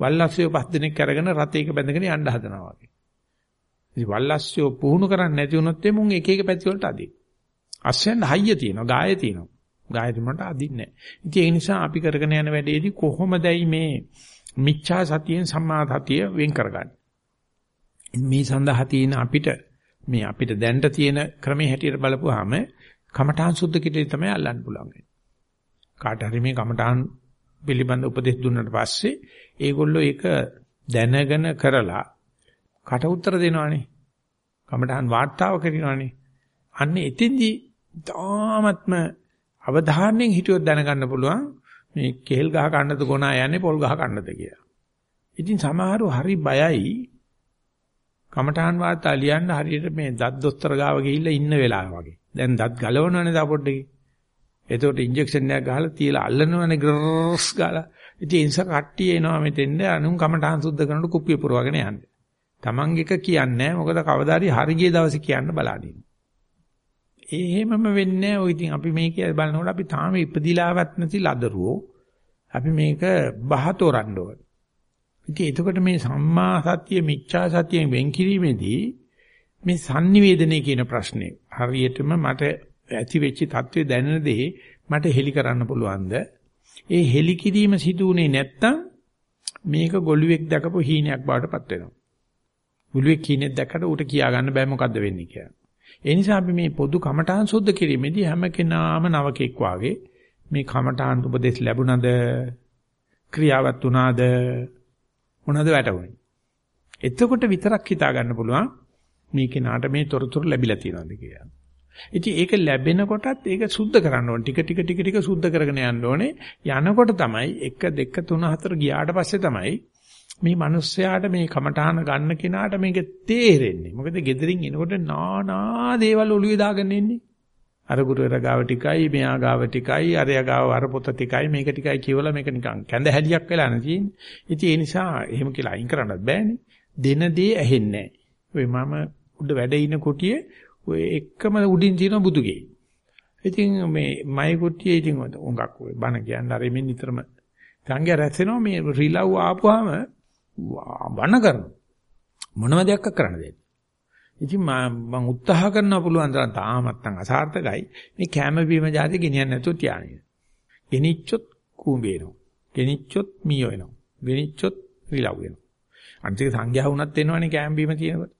වල්ලස්සය පස් දිනක් අරගෙන රතේක බැඳගෙන යන්න හදනවා වගේ. ඉතින් වල්ලස්සය පුහුණු කරන්නේ නැති වුණොත් එමුන් එක එක පැති වලට අදින්. අස්සෙන් හයිය තියෙනවා, ගාය තියෙනවා. ගායතු මට අදින්නේ නැහැ. ඉතින් ඒ නිසා අපි කරගෙන යන වැඩේදී කොහොමදයි මේ මිච්ඡා සතියෙන් සම්මා සතිය වෙන් කරගන්නේ? මේ සඳහා තියෙන අපිට මේ අපිට දැනට තියෙන ක්‍රමයේ හැටියට බලපුවාම කමඨාන් සුද්ධ කිටේ තමයි අල්ලන්න පුළුවන්. කාට හරි මේ කමඨාන් පිළිබඳ උපදෙස් දුන්නාට පස්සේ ඒගොල්ලෝ ඒක දැනගෙන කරලා කට උතර දෙනවානේ. කමඨාන් වාර්තාව කරනවානේ. අන්න එතෙන්දී තාමත්ම අවධානයෙන් හිටියොත් දැනගන්න පුළුවන් මේ කෙල් ගහ කන්නද ගොනා යන්නේ පොල් ගහ කන්නද කියලා. ඉතින් සමහරව හරි බයයි කමඨාන් වාර්තා ලියන්න හරියට මේ දත් දොස්තර ගාව ගිහිල්ලා ඉන්න වෙලාව වගේ. දැන් දත් ගලවනවනේ තා පොඩ්ඩකින්. එතකොට ඉන්ජෙක්ෂන් එකක් ගහලා තියලා අල්ලනවනේ ග්‍රස් ගාලා. ඉතින් ඒ නිසා කට්ටිය එනවා මෙතෙන්ද අනුන් කමඨාන් සුද්ධ කරනකොට කුප්පිය පුරවගෙන යන්නේ. Taman එක කියන්නේ මොකද කවදාරි හරි ගිය දවසේ කියන්න බලන්නේ. එහෙමම වෙන්නේ නැහැ. ඔය ඉතින් අපි මේක බලනකොට අපි තාම ඉපදිලාවත් නැති ලදරුවෝ. අපි මේක බහතෝරන්න ඕන. ඉතින් එතකොට මේ සම්මා සතිය මිච්ඡා සතියෙන් වෙන් කිරීමේදී මේ sannivedanaya කියන ප්‍රශ්නේ හරියටම මට ඇති වෙච්ච தત્ත්වය දැනෙන දේ මට හෙලි කරන්න පුළුවන්ද? ඒ හෙලි කිරීම සිදුුනේ නැත්තම් මේක ගොළුෙක් දැකපු හීනයක් බවට පත් වෙනවා. ගොළුෙක් හීනෙක් දැක්කට ඌට කියා ගන්න බෑ මොකද්ද වෙන්නේ කියලා. ඒ නිසා අපි මේ පොදු කමඨාන් සුද්ධ කිරීමේදී හැම කෙනාම නවකෙක් වාගේ මේ කමඨාන් උපදෙස් ලැබුණද ක්‍රියාවත් උනාද මොනවද වැටුනේ. එතකොට විතරක් හිතා ගන්න පුළුවන් මේ කෙනාට මේ තොරතුරු ලැබිලා තියෙනවද කියලා. ඉතින් ඒක ලැබෙනකොටත් ඒක සුද්ධ කරන්න ඕනේ. ටික ටික ටික ටික සුද්ධ කරගෙන යන්න ඕනේ. යනකොට තමයි 1 2 3 4 ගියාට පස්සේ තමයි මේ මිනිස්යාට මේ කමඨාන ගන්න කෙනාට මේක තේරෙන්නේ. මොකද gederin එනකොට නානා දේවල් ඔළුවේ දාගෙන ඉන්නේ. අර ගුරුවර ගාව ටිකයි, මෙයා ගාව ටිකයි, අරයා ගාව අර පොත ටිකයි, මේක ටිකයි කියවලා මේක නිකන් කැඳ හැලියක් වෙලා නැතිනේ. ඉතින් ඒ නිසා එහෙම කියලා අයින් කරන්නත් බෑනේ. දෙන දේ ඇහෙන්නේ නැහැ. මම උඩ වැඩ ඉන කුටියේ ඔය එකම උඩින් තියෙන බුදුගේ. ඉතින් මේ මයි කුටියේ ඉතින් උඟක් ඔය බණ කියන්නේ අර මෙන්න නිතරම සංඝයා රැස් වෙනවා මේ රිලව් ආපුවාම වණ කරනවා. මොනම දෙයක් කරන්න දෙන්නේ. ඉතින් මම උත්සාහ කරනවා පුළුවන් තරම් තාමත් නම් අසාර්ථකයි. මේ කැම බීම જાති ගෙනියන්න නැතුව තියාගෙන. ගෙනිච්චොත් කූඹේනවා. ගෙනිච්චොත් මීයෝ එනවා. ගෙනිච්චොත් විලව් වෙනවා. අන්තික සංඝයා වුණත් එනවනේ කැම බීම තියෙනකොට.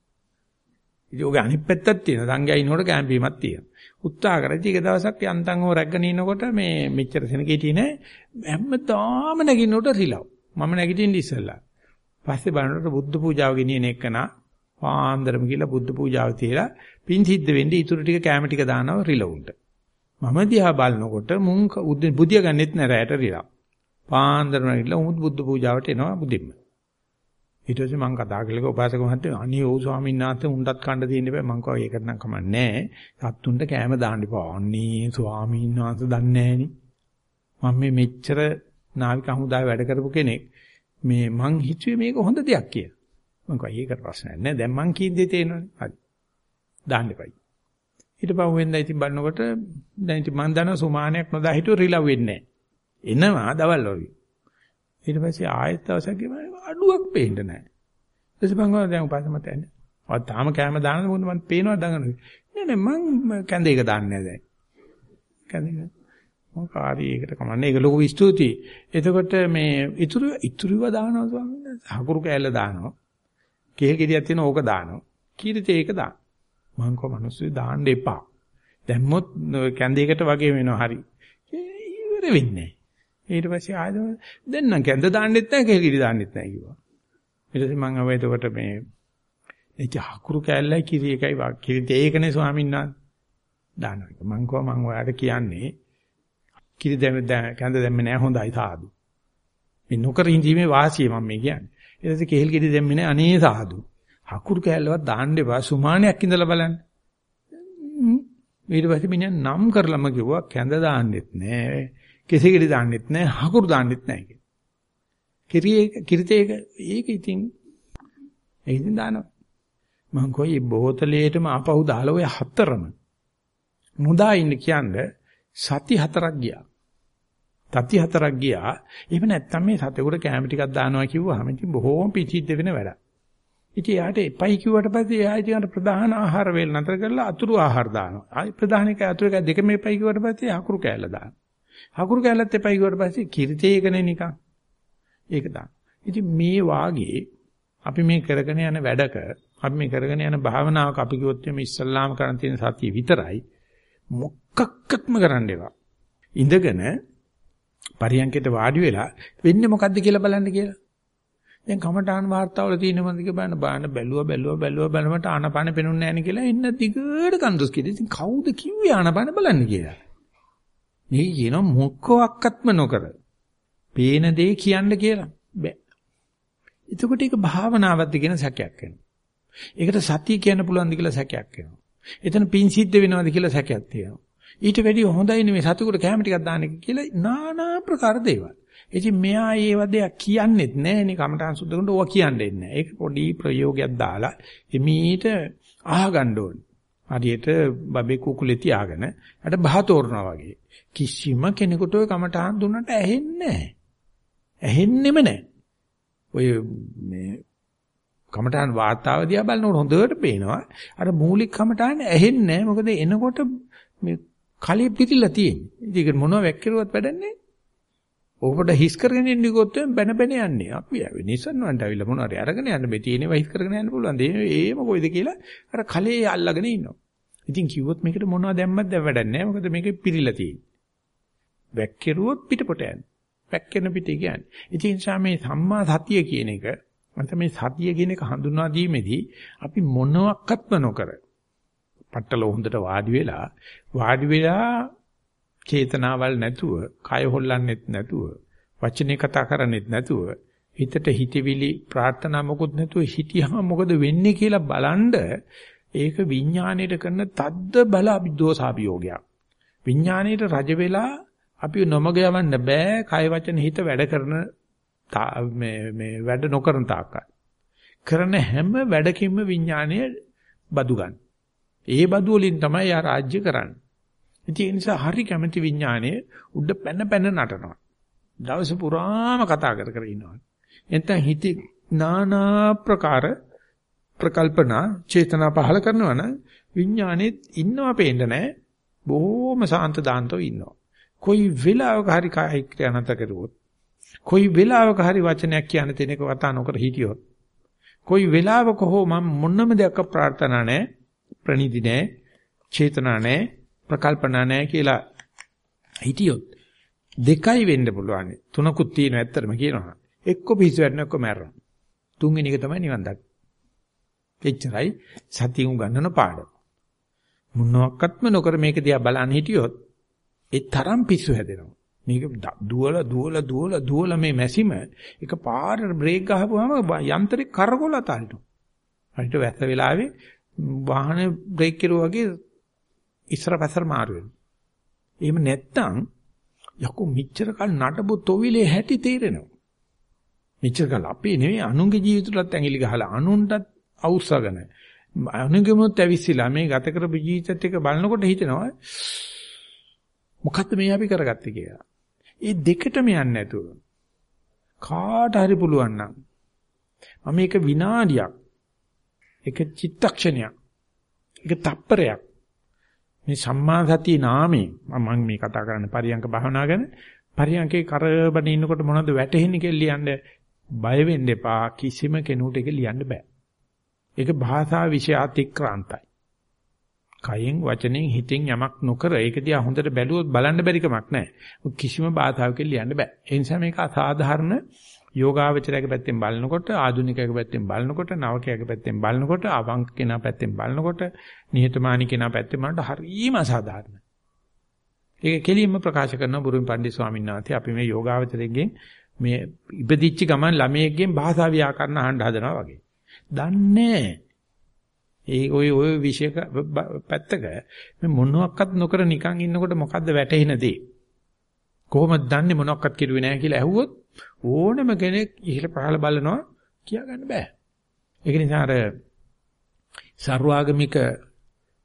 ඉතින් ඔගේ අනිත් පැත්තක් තියෙනවා. සංඝයා ඉන්නකොට කැම බීමක් තියෙනවා. උත්සාහ කරලා ටික දවසක් යන්තම් හෝ රැග්ගන ඉනකොට මේ මෙච්චර සෙනගේටි නෑ හැමදාම නැගිනකොට රිලව්. මම නැගිටින්න ඉස්සෙල්ලා. පස්සේ බලනකොට බුද්ධ පූජාව ගෙනියන එකනා පාන්දරම කියලා බුද්ධ පූජාව තියලා පින් සිද්ධ වෙන්නේ ඊටු ටික කැම ටික දානවා රිලවුන්ට. මම දිහා බලනකොට මුන් බුදිය ගන්නෙත් නෑ රැයට රිලව්. පාන්දරම ගිහලා උමුත් බුද්ධ පූජාවට එනවා බුදින්ම. ඊට පස්සේ මම කතා කළේ උපාසක මහත්තයා අනේ ඕ ස්වාමීන් වහන්සේ උණ්ඩත් කන්න දෙන්න බෑ මං කව ඒකට නම් කමන්නේ සත්තුන්ට කැම දාන්න එපා. අනේ ස්වාමීන් වහන්සේ දන්නේ නෑනේ. මම මේ මෙච්චර නාවික හමුදාවේ වැඩ කරපු කෙනෙක් මේ මං හිතුවේ මේක හොඳ දෙයක් කියලා. මං කිව්වා ඒකට ප්‍රශ්නයක් නෑ. දැන් මං කියන දේ තේරෙනවනේ. හරි. දාන්න එපයි. ඊට පස්සේ වෙනදා ඉතින් බලනකොට දැන් ඉතින් මං දන්නවා සුමානයක් නොදා හිටු රිලව් වෙන්නේ නෑ. එනවා දවල් වගේ. ඊට පස්සේ ආයෙත් දවසක් ගිහම අඩුවක් පේන්න නෑ. ඊට පස්සේ මං දැන් උපාසමත් යන්නේ. ඔය තාම කැම දානද මොකද මං පේනවා දඟන. නෑ නෑ මං කැඳ එක දාන්නේ නෑ දැන්. කැඳ එක මම කාර්යයකට කමන්නේ ඒක ලොකු ස්තුතියි. එතකොට මේ ඉතුරු ඉතුරුව දානවා ස්වාමීන් වහන්සේ. හකුරු කෑල්ල දානවා. කේල් ගෙඩියක් තියෙන ඕක දානවා. කීරිතේ ඒක දාන. මං කව මිනිස්සු දාන්න එපා. දැම්මොත් කැන්දේකට වගේ වෙනවා හරි. ඉවර වෙන්නේ ඊට පස්සේ ආයෙත් දැන් නම් කැන්ද දාන්නෙත් නැහැ කේල් ගෙඩි දාන්නෙත් නැහැ කිව්වා. ඊට පස්සේ මං ආව එතකොට මේ එච්ච හකුරු කෑල්ලයි කිරි එකයි කිරිතේ ඒකනේ ස්වාමීන් වහන්සේ දානවා. මං කව මං ඔයාලට කියන්නේ කිරි දැම්ම කැඳ දැම්මේ නැහැ හොඳයි සාදු. මේ නොකර ඉඳීමේ වාසිය මම මේ කියන්නේ. ඊට පස්සේ කෙහෙල් ගෙඩි දැම්මේ නැහැ අනේ සාදු. හකුරු කෑල්ලවත් දාන්න එපා සුමානයක් ඉඳලා බලන්න. ඊට පස්සේ මිනිහා නම් කරලම කිව්වා කැඳ දාන්නෙත් නැහැ. කෙසෙ ගෙඩි දාන්නෙත් නැහැ. හකුරු දාන්නෙත් නැහැ කියලා. කිරියේ කිරිතේක ඒක ඉතින් ඒ ඉතින් දානවා. මං කොයි බෝතලයටම ආපහු දාලා ඔය හතරම මුදා ඉන්න කියන්නේ සති හතරක් ගියා. තති හතරක් ගියා. එහෙම නැත්නම් මේ සතෙකුට කැම ටිකක් දානවා කිව්වහම ඉතින් බොහෝම පිචිද්ද වෙන වැඩක්. ඉතින් එයාට එපයි කිව්වට පස්සේ එයා ඉතින් ප්‍රධාන ආහාර වේල නතර කරලා අතුරු ආහාර දානවා. ආයි ප්‍රධාන එක අතුරු එක දෙකම එපයි කිව්වට පස්සේ හකුරු කෑල්ල දානවා. හකුරු කෑල්ලත් එපයි කිව්වට පස්සේ කිරිතේ එකනේ නිකන්. ඒක දාන. ඉතින් මේ වාගේ අපි මේ කරගෙන යන වැඩක අපි මේ කරගෙන යන භාවනාවක අපි කිව්වොත් මේ ඉස්සල්ලාම කරන් තියෙන සතිය විතරයි මොකක්වත්ම කරන්න එපා. ඉඳගෙන පරියන්කෙට වාඩි වෙලා වෙන්නේ මොකද්ද කියලා බලන්න කියලා. දැන් කමඨාන් වාර්තාවල තියෙන මන්දික බලන්න බාන බැලුවා බැලුවා බැලුවා බලමට ආනපාන පෙනුන්නේ නැහැ කියලා එන්න දිගට කන්දස් කිව්වා. ඉතින් කවුද කිව්වේ ආනපාන බලන්න කියලා? මේ කියන මොකක්වත්ම නොකර. පේන දේ කියන්න කියලා. බෑ. එතකොට ඒක භාවනාවක්ද කියන සැකයක් එනවා. ඒකට සතිය කියන්න පුළුවන්ද කියලා සැකයක් එනවා. එතන පින් සිද්ධ වෙනවද කියලා සැකයක් තියෙනවා. ඊට වැඩිය හොඳයි නෙමෙයි සතුටුට කැම ටිකක් දාන්න කියලා নানা ප්‍රකාර දේවල්. ඉතින් මෙයා ඒව දෙයක් කියන්නෙත් නැහැ නේ කමටහන් සුද්ධ කරනකොට ඕවා කියන්නේ නැහැ. ඒක පොඩි ප්‍රයෝගයක් දාලා එමීට අහගන්න ඕනේ. හරියට බබේ කුකුලේ තියාගෙන අර බහ තෝරනවා වගේ. කිසිම කෙනෙකුට ඔය කමටහන් දුන්නට ඇහෙන්නේ නැහැ. ඇහෙන්නෙම නැහැ. ඔය මේ කමඨාන් වාතාව දිහා බලනකොට හොඳට පේනවා අර මූලික කමඨාන් ඇහෙන්නේ නැහැ මොකද එනකොට මේ කලිය පිටිලා තියෙන්නේ ඉතින් ඒක මොනව වැක්කිරුවත් වැඩන්නේ ඕකට හිස් කරගෙන ඉන්නේ ගොත් බැන බැන යන්නේ. අපි ආවේ නිසන්වන්ට අවිල මොනවාරි අරගෙන යන්න මේ තියෙනවා හිස් කරගෙන යන්න පුළුවන්. ඒ ඒම කොයිද කියලා අර කලේ අල්ලගෙන ඉන්නවා. ඉතින් කිව්වොත් මේකට මොනවද දැම්මත් දැන් වැඩක් නැහැ මොකද මේක පිළිලා තියෙන්නේ. වැක්කිරුවොත් පිටපොට යන්නේ. වැක්කෙන පිට කියන්නේ. ඉතින් නිසා මේ සම්මා සතිය කියන එක මත මේ සතිය කියන එක හඳුනා දීමේදී අපි මොනවත්ක්ම නොකර පట్టල හොඳට වාඩි වෙලා වාඩි වෙලා චේතනාවල් නැතුව කය හොල්ලන්නෙත් නැතුව වචනේ කතා කරන්නෙත් නැතුව හිතට හිතවිලි ප්‍රාර්ථනා මොකුත් නැතුව හිටියාම මොකද වෙන්නේ කියලා බලන්ඩ ඒක විඥාණයට කරන තද්ද බල අභිදෝසාභියෝගයක් විඥාණයට රජ වෙලා අපි නොමග යවන්න බෑ කය වචන හිත වැඩ කරන මේ මේ වැඩ නොකරන තාක්කල් කරන හැම වැඩකින්ම විඥාණය බදු ගන්න. ඒ බදු වලින් තමයි යා රාජ්‍ය කරන්නේ. ඉතින් ඒ නිසා හරි කැමැති විඥාණය උඩ පැන පැන නටනවා. දවස පුරාම කතා කර කර ඉන්නවා. එතන හිතේ নানা ප්‍රකාර ප්‍රකල්පනා චේතනා පහල කරනවා නම් විඥානෙත් ඉන්නවා පේන්න නැහැ. බොහෝම සාන්ත දාන්තෝ ඉන්නවා. කොයි වෙලාවක හරි කායික ක්‍රියා නැත කරුවොත් කොයි වෙලාවක හරි වචනයක් කියන තැනක වතා නොකර හිටියොත් කොයි වෙලාවක හෝ මම මොනම දෙයක් ප්‍රාර්ථනා නැහැ ප්‍රණීති නැහැ චේතනා නැහැ ප්‍රකල්පනා නැහැ කියලා හිටියොත් දෙකයි වෙන්න පුළුවන්. තුනකුත් තියෙන ඇත්තටම කියනවා. එක්ක පිස්සු වැටෙන එක්ක මැරෙනවා. තුන්වෙනි එක තමයි නිවන් දක් එච්චරයි සතිය උගන්නන පාඩම. මොනවාක්වත්ම නොකර මේක දිහා බලන්න හිටියොත් ඒ තරම් පිස්සු හැදෙනවා. මේක දුවල දුවල දුවල දුවල මේ මැසිම එක පාරට බ්‍රේක් ගහපුවාම යන්ත්‍රේ කරකොල අතාරිනවා. හරිට වැස්ස වෙලාවේ වාහනේ බ්‍රේක් කරුවා වගේ ඉස්සර පස්සර මාරු වෙනවා. එහෙම නැත්තම් යකෝ මෙච්චර කල් නටබු තොවිලේ හැටි තේරෙනවා. මෙච්චර කල් අපේ නෙවෙයි අනුන්ගේ ජීවිතවලත් ඇඟිලි ගහලා අනුන්ටත් අවුස්සගෙන අනුන්ගෙමුත් ඇවිස්සලා මේ ගත කරපු ජීවිතත් එක බලනකොට හිතෙනවා මොකද්ද මේ අපි කරගත්තේ කියලා. ඒ දෙකටම යන්නේ නැතුව කාට හරි පුළුවන් නම් මම මේක විනාඩියක් එක චිත්තක්ෂණයක් එක තප්පරයක් මේ සම්මා සතිය නාමයෙන් මම මේ කතා කරන්නේ පරියංක භාවනා ගැන. පරියංකේ කරබන ඉන්නකොට මොනවද වැටෙන්නේ කියලා ලියන්න බය වෙන්න එපා. කිසිම කෙනෙකුට ඒක ලියන්න බෑ. ඒක භාෂා විෂය අතික්‍රාන්තයි. කයෙන් වචනෙන් හිතෙන් යමක් නොකර ඒක දිහා හොඳට බැලුවොත් බලන්න බැරි කමක් නැහැ. කිසිම බාධාවකින් ලියන්න බෑ. ඒ නිසා මේක අසාධාරණ යෝගාවචරයක පැත්තෙන් බලනකොට ආධුනිකයක පැත්තෙන් බලනකොට නවකයක පැත්තෙන් බලනකොට අවංක කෙනා පැත්තෙන් බලනකොට නිහතමානී කෙනා පැත්තෙන් බලනකොට හරිම අසාධාරණයි. ඒක කෙලින්ම ප්‍රකාශ කරන බුරුම පණ්ඩිත ස්වාමීන් වහන්සේ අපි මේ යෝගාවචරයෙන් මේ ඉපදිච්ච ගමන් ළමයෙක්ගෙන් භාෂා ව්‍යාකරණ අහන්න හදනවා වගේ. දන්නේ ඒ ඔය ඔය විශේෂ පැත්තක මේ මොනවත් නොකර නිකන් ඉන්නකොට මොකද්ද වැටහෙන දේ? කොහොමද දන්නේ මොනවත් කිරුවේ නැහැ කියලා ඇහුවොත් ඕනම කෙනෙක් ඉහළ පහළ බලනවා කියා ගන්න බෑ. ඒක නිසා අර සර්වාගමික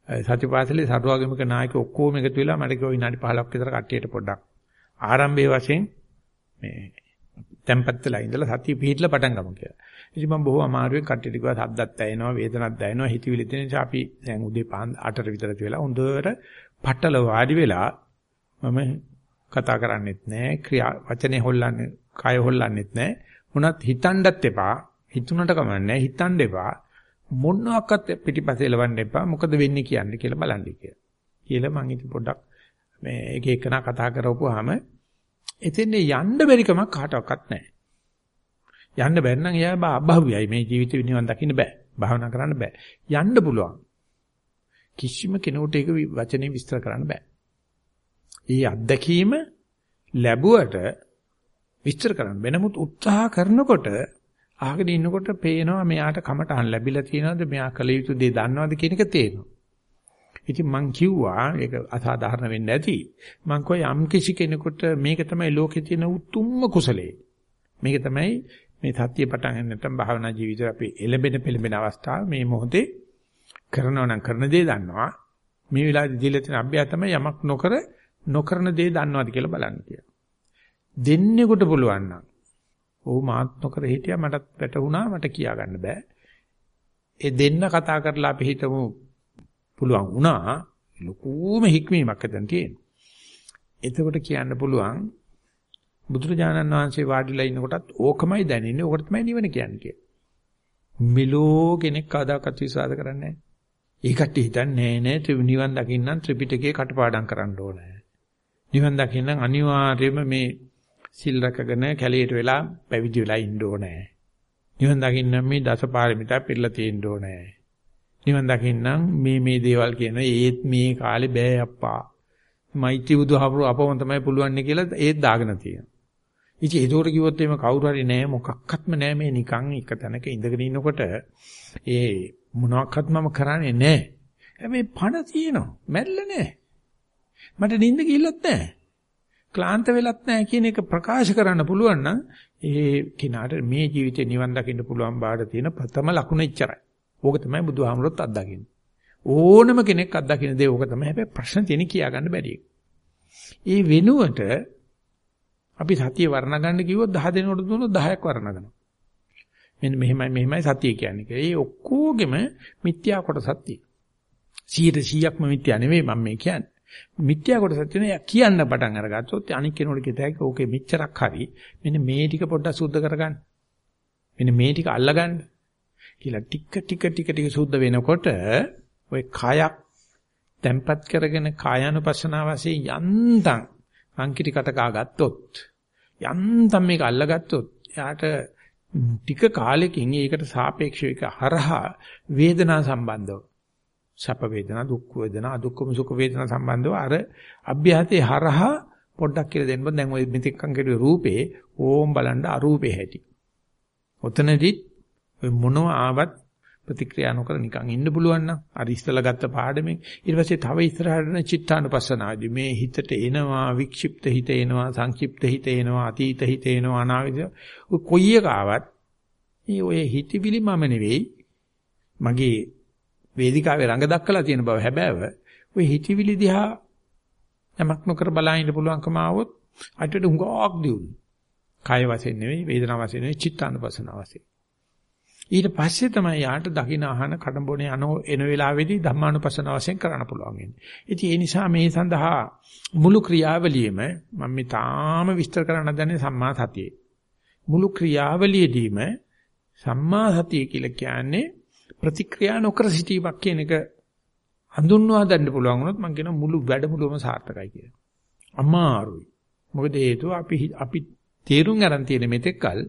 සතිපාසලේ සර්වාගමික නායක ඔක්කොම එකතු වෙලා මට කිව්වා විනාඩි 15ක් විතර කට්ටියට පොඩ්ඩක් ආරම්භයේ වශයෙන් මේ tempat වෙලා ඉඳලා සතිය පිහිටලා පටන් ගමු කියලා. ඉතින් මම බොහෝ අමාරුවෙන් කට්ටියට කිව්වා සද්දත් දැනෙනවා වේදනත් දැනෙනවා හිතවිලි තියෙන නිසා අපි දැන් උදේ පාන් 8ට විතර වෙලා හොඳට පట్టල වාඩි වෙලා මම කතා කරන්නෙත් නැහැ ක්‍රියා වචනේ හොල්ලන්නේ කය හොල්ලන්නෙත් නැහැ මොනත් හිතන්නත් එපා හිතුණට කමන්නේ හිතන්න එපා මොනවාක්වත් පිටිපස්සේ එලවන්න එපා මොකද වෙන්නේ කියන්නේ කියලා බලන්න කියලා. කියලා මම ඉතින් පොඩ්ඩක් මේ එක එකනා කතා කරවපුවාම එතෙන්නේ යන්න බැරි කමක් කාටවත් නැහැ. යන්න බැරි නම් එයා අභව්‍යයි මේ ජීවිතේ නිවන් දකින්න බෑ. භාවනා කරන්න බෑ. යන්න පුළුවන්. කිසිම කෙනෙකුට ඒක වචනේ විස්තර කරන්න බෑ. ඒ අත්දැකීම ලැබුවට විස්තර කරන්න බෑ. නමුත් උත්සාහ කරනකොට ආගෙන ඉන්නකොට පේනවා මෙයාට කමටහන් ලැබිලා තියෙනවද මෙයා කල යුතු දේ දන්නවද කියන එක තේරෙනවා. ඉතින් මං කිව්වා ඒක අසාධාරණ වෙන්නේ නැති. මං කෝ යම් කිසි කෙනෙකුට මේක තමයි ලෝකේ තියෙන උතුම්ම කුසලයේ. මේක තමයි මේ සත්‍ය පටන් ගන්න නැත්නම් භාවනා ජීවිතේ අපි එළඹෙන පෙළඹෙන අවස්ථාව මේ මොහොතේ කරනවා නම් කරන දේ දන්නවා මේ වෙලාවේදී දීලා තියෙන අභ්‍යාස තමයි යමක් නොකර නොකරන දේ දන්නවද කියලා බලන්න කියලා. දෙන්නෙකුට පුළුවන් නම් ඕ මාත් නොකර හිටියා මටත් වැටුණා මට කියා ගන්න බෑ. ඒ දෙන්න කතා කරලා අපි හිතමු පුළුවන් වුණා ලකූම හික්මීමක් හදන් තියෙනවා. එතකොට කියන්න පුළුවන් බුදුරජාණන් වහන්සේ වාඩිලා ඉන්නකොටත් ඕකමයි දැනෙන්නේ. ඕකට තමයි නිවන කියන්නේ කියලා. මෙලෝ කෙනෙක් කවදාකවත් විශ්වාස කරන්නේ නැහැ. ඒකට හිතන්නේ නෑ නිවන් දකින්නම් ත්‍රිපිටකේ කටපාඩම් කරන්න ඕනේ. නිවන් දකින්නම් අනිවාර්යයෙන්ම මේ සිල් රැකගෙන කැලේට වෙලා පැවිදි වෙලා ඉන්න ඕනේ. නිවන් දකින්නම් මේ දසපාරමිතා පිළිලා තියෙන්න ඕනේ. නිවන් දකින්නම් මේ මේ දේවල් කියන ඒත් මේ කාලේ බෑ අප්පා. මෛත්‍රී බුදුහාමුදුරුවෝ අපවම තමයි පුළුවන් කියලා ඒත් දාගෙන තියෙනවා. ඉතින් ඒකට කිව්වොත් එහෙම කවුරු හරි නෑ මොකක්වත්ම නෑ මේ නිකන් එක තැනක ඉඳගෙන ඉන්නකොට ඒ මොනවාක්වත් මම කරන්නේ නෑ. හැබැයි පණ තියෙනවා. මැරිලා නෑ. මට නිින්ද ගිහිල්ලත් නෑ. ක්ලාන්ත වෙලත් නෑ කියන එක ප්‍රකාශ කරන්න පුළුවන් නම් ඒ කිනාට මේ ජීවිතේ නිවන් දකින්න පුළුවන් බාඩ තියෙන ප්‍රථම ලකුණ ඉච්චරයි. ඕක තමයි බුදුහාමුදුරුවෝත් අත්දකින්නේ. ඕනම කෙනෙක් අත්දකින්න දේ ඕක තමයි. හැබැයි ප්‍රශ්න තියෙන කියා ගන්න බැරි එක. ඒ වෙනුවට අපි සතිය වර්ණ ගන්න කිව්වොත් 10 දෙනෙකුට දුන්නොත් 10ක් වර්ණ ගන්නවා. මෙන්න මෙහෙමයි මෙහෙමයි සතිය කියන්නේ කියලා. ඒ ඔක්කොගෙම මිත්‍යා කොටසක් තියෙනවා. 100%ක්ම මිත්‍යා නෙවෙයි මම මේ කියන්නේ. මිත්‍යා කොටසක් තියෙනවා කියන්න පටන් අරගත්තොත් අනික් කෙනෙකුට කිය တဲ့ ඕකේ මෙච්චරක් හරි. මෙන්න මේ ටික පොඩ්ඩක් සුද්ධ කරගන්න. මෙන්න මේ ටික අල්ලගන්න. කියලා ටික ටික ටික ටික සුද්ධ වෙනකොට ඔය කයක් තැම්පත් කරගෙන කායानुපස්සනාව වශයෙන් යන්තම් අංකිටි කටකා ගත්තොත් යන්තම් මේක අල්ලගත්තොත් එයාට ටික කාලෙකින් ඒකට සාපේක්ෂව එක හරහා වේදනා සම්බන්ධව සැප වේදනා දුක් වේදනා අදුක්කම සුඛ වේදනා සම්බන්ධව අර අභ්‍යාතේ හරහා පොඩ්ඩක් කියලා දෙන්න බෑ. දැන් ওই මෙතෙක්කන් කෙරුවේ රූපේ ඕම් බලන්න අරූපේ හැටි. ඔතනදිත් ඔය මොනව ආවත් ප්‍රතික්‍රියා නොකර නිකන් ඉන්න පුළුවන් නම් අර ඉස්සලා ගත්ත පාඩමෙන්. ඊට පස්සේ තව ඉස්සරහට චිත්තානුපස්සනාදී. මේ හිතට එනවා වික්ෂිප්ත හිත එනවා සංක්ෂිප්ත හිත එනවා අතීත හිත එනවා අනාගත ඔය කොයි එක ආවත් මේ ඔය හිතවිලි මම නෙවෙයි මගේ වේදිකාවේ රඟ දක්කලා තියෙන බව හැබෑව ඔය හිතවිලි දිහා යමක් නොකර බලන්න පුළුවන්කම ආවොත් අටට උඟක් දියුණු කාය වශයෙන් නෙවෙයි වේදනා වශයෙන් නෙවෙයි චිත්තානුපස්සනාව වශයෙන් ඊට පස්සේ තමයි යාට දකින අහන කඩඹොනේ අනෝ එන වෙලාවේදී ධම්මානුපස්සන වශයෙන් කරන්න පුළුවන් වෙන්නේ. ඉතින් ඒ නිසා මේ සඳහා මුළු ක්‍රියාවලියෙම මම මේ තාම විස්තර කරන්න දන්නේ සම්මා සතියේ. මුළු ක්‍රියාවලියේදීම සම්මා සතිය කියලා කියන්නේ ප්‍රතික්‍රියා නොකර සිටීමක් කියන එක හඳුන්වා ගන්න පුළුවන් වුණොත් මම කියන මුළු වැඩමුළුවම සාර්ථකයි කියලා. අමාරුයි. මොකද හේතුව අපි අපි තේරුම් ගන්න තියෙන මෙතෙක්කල්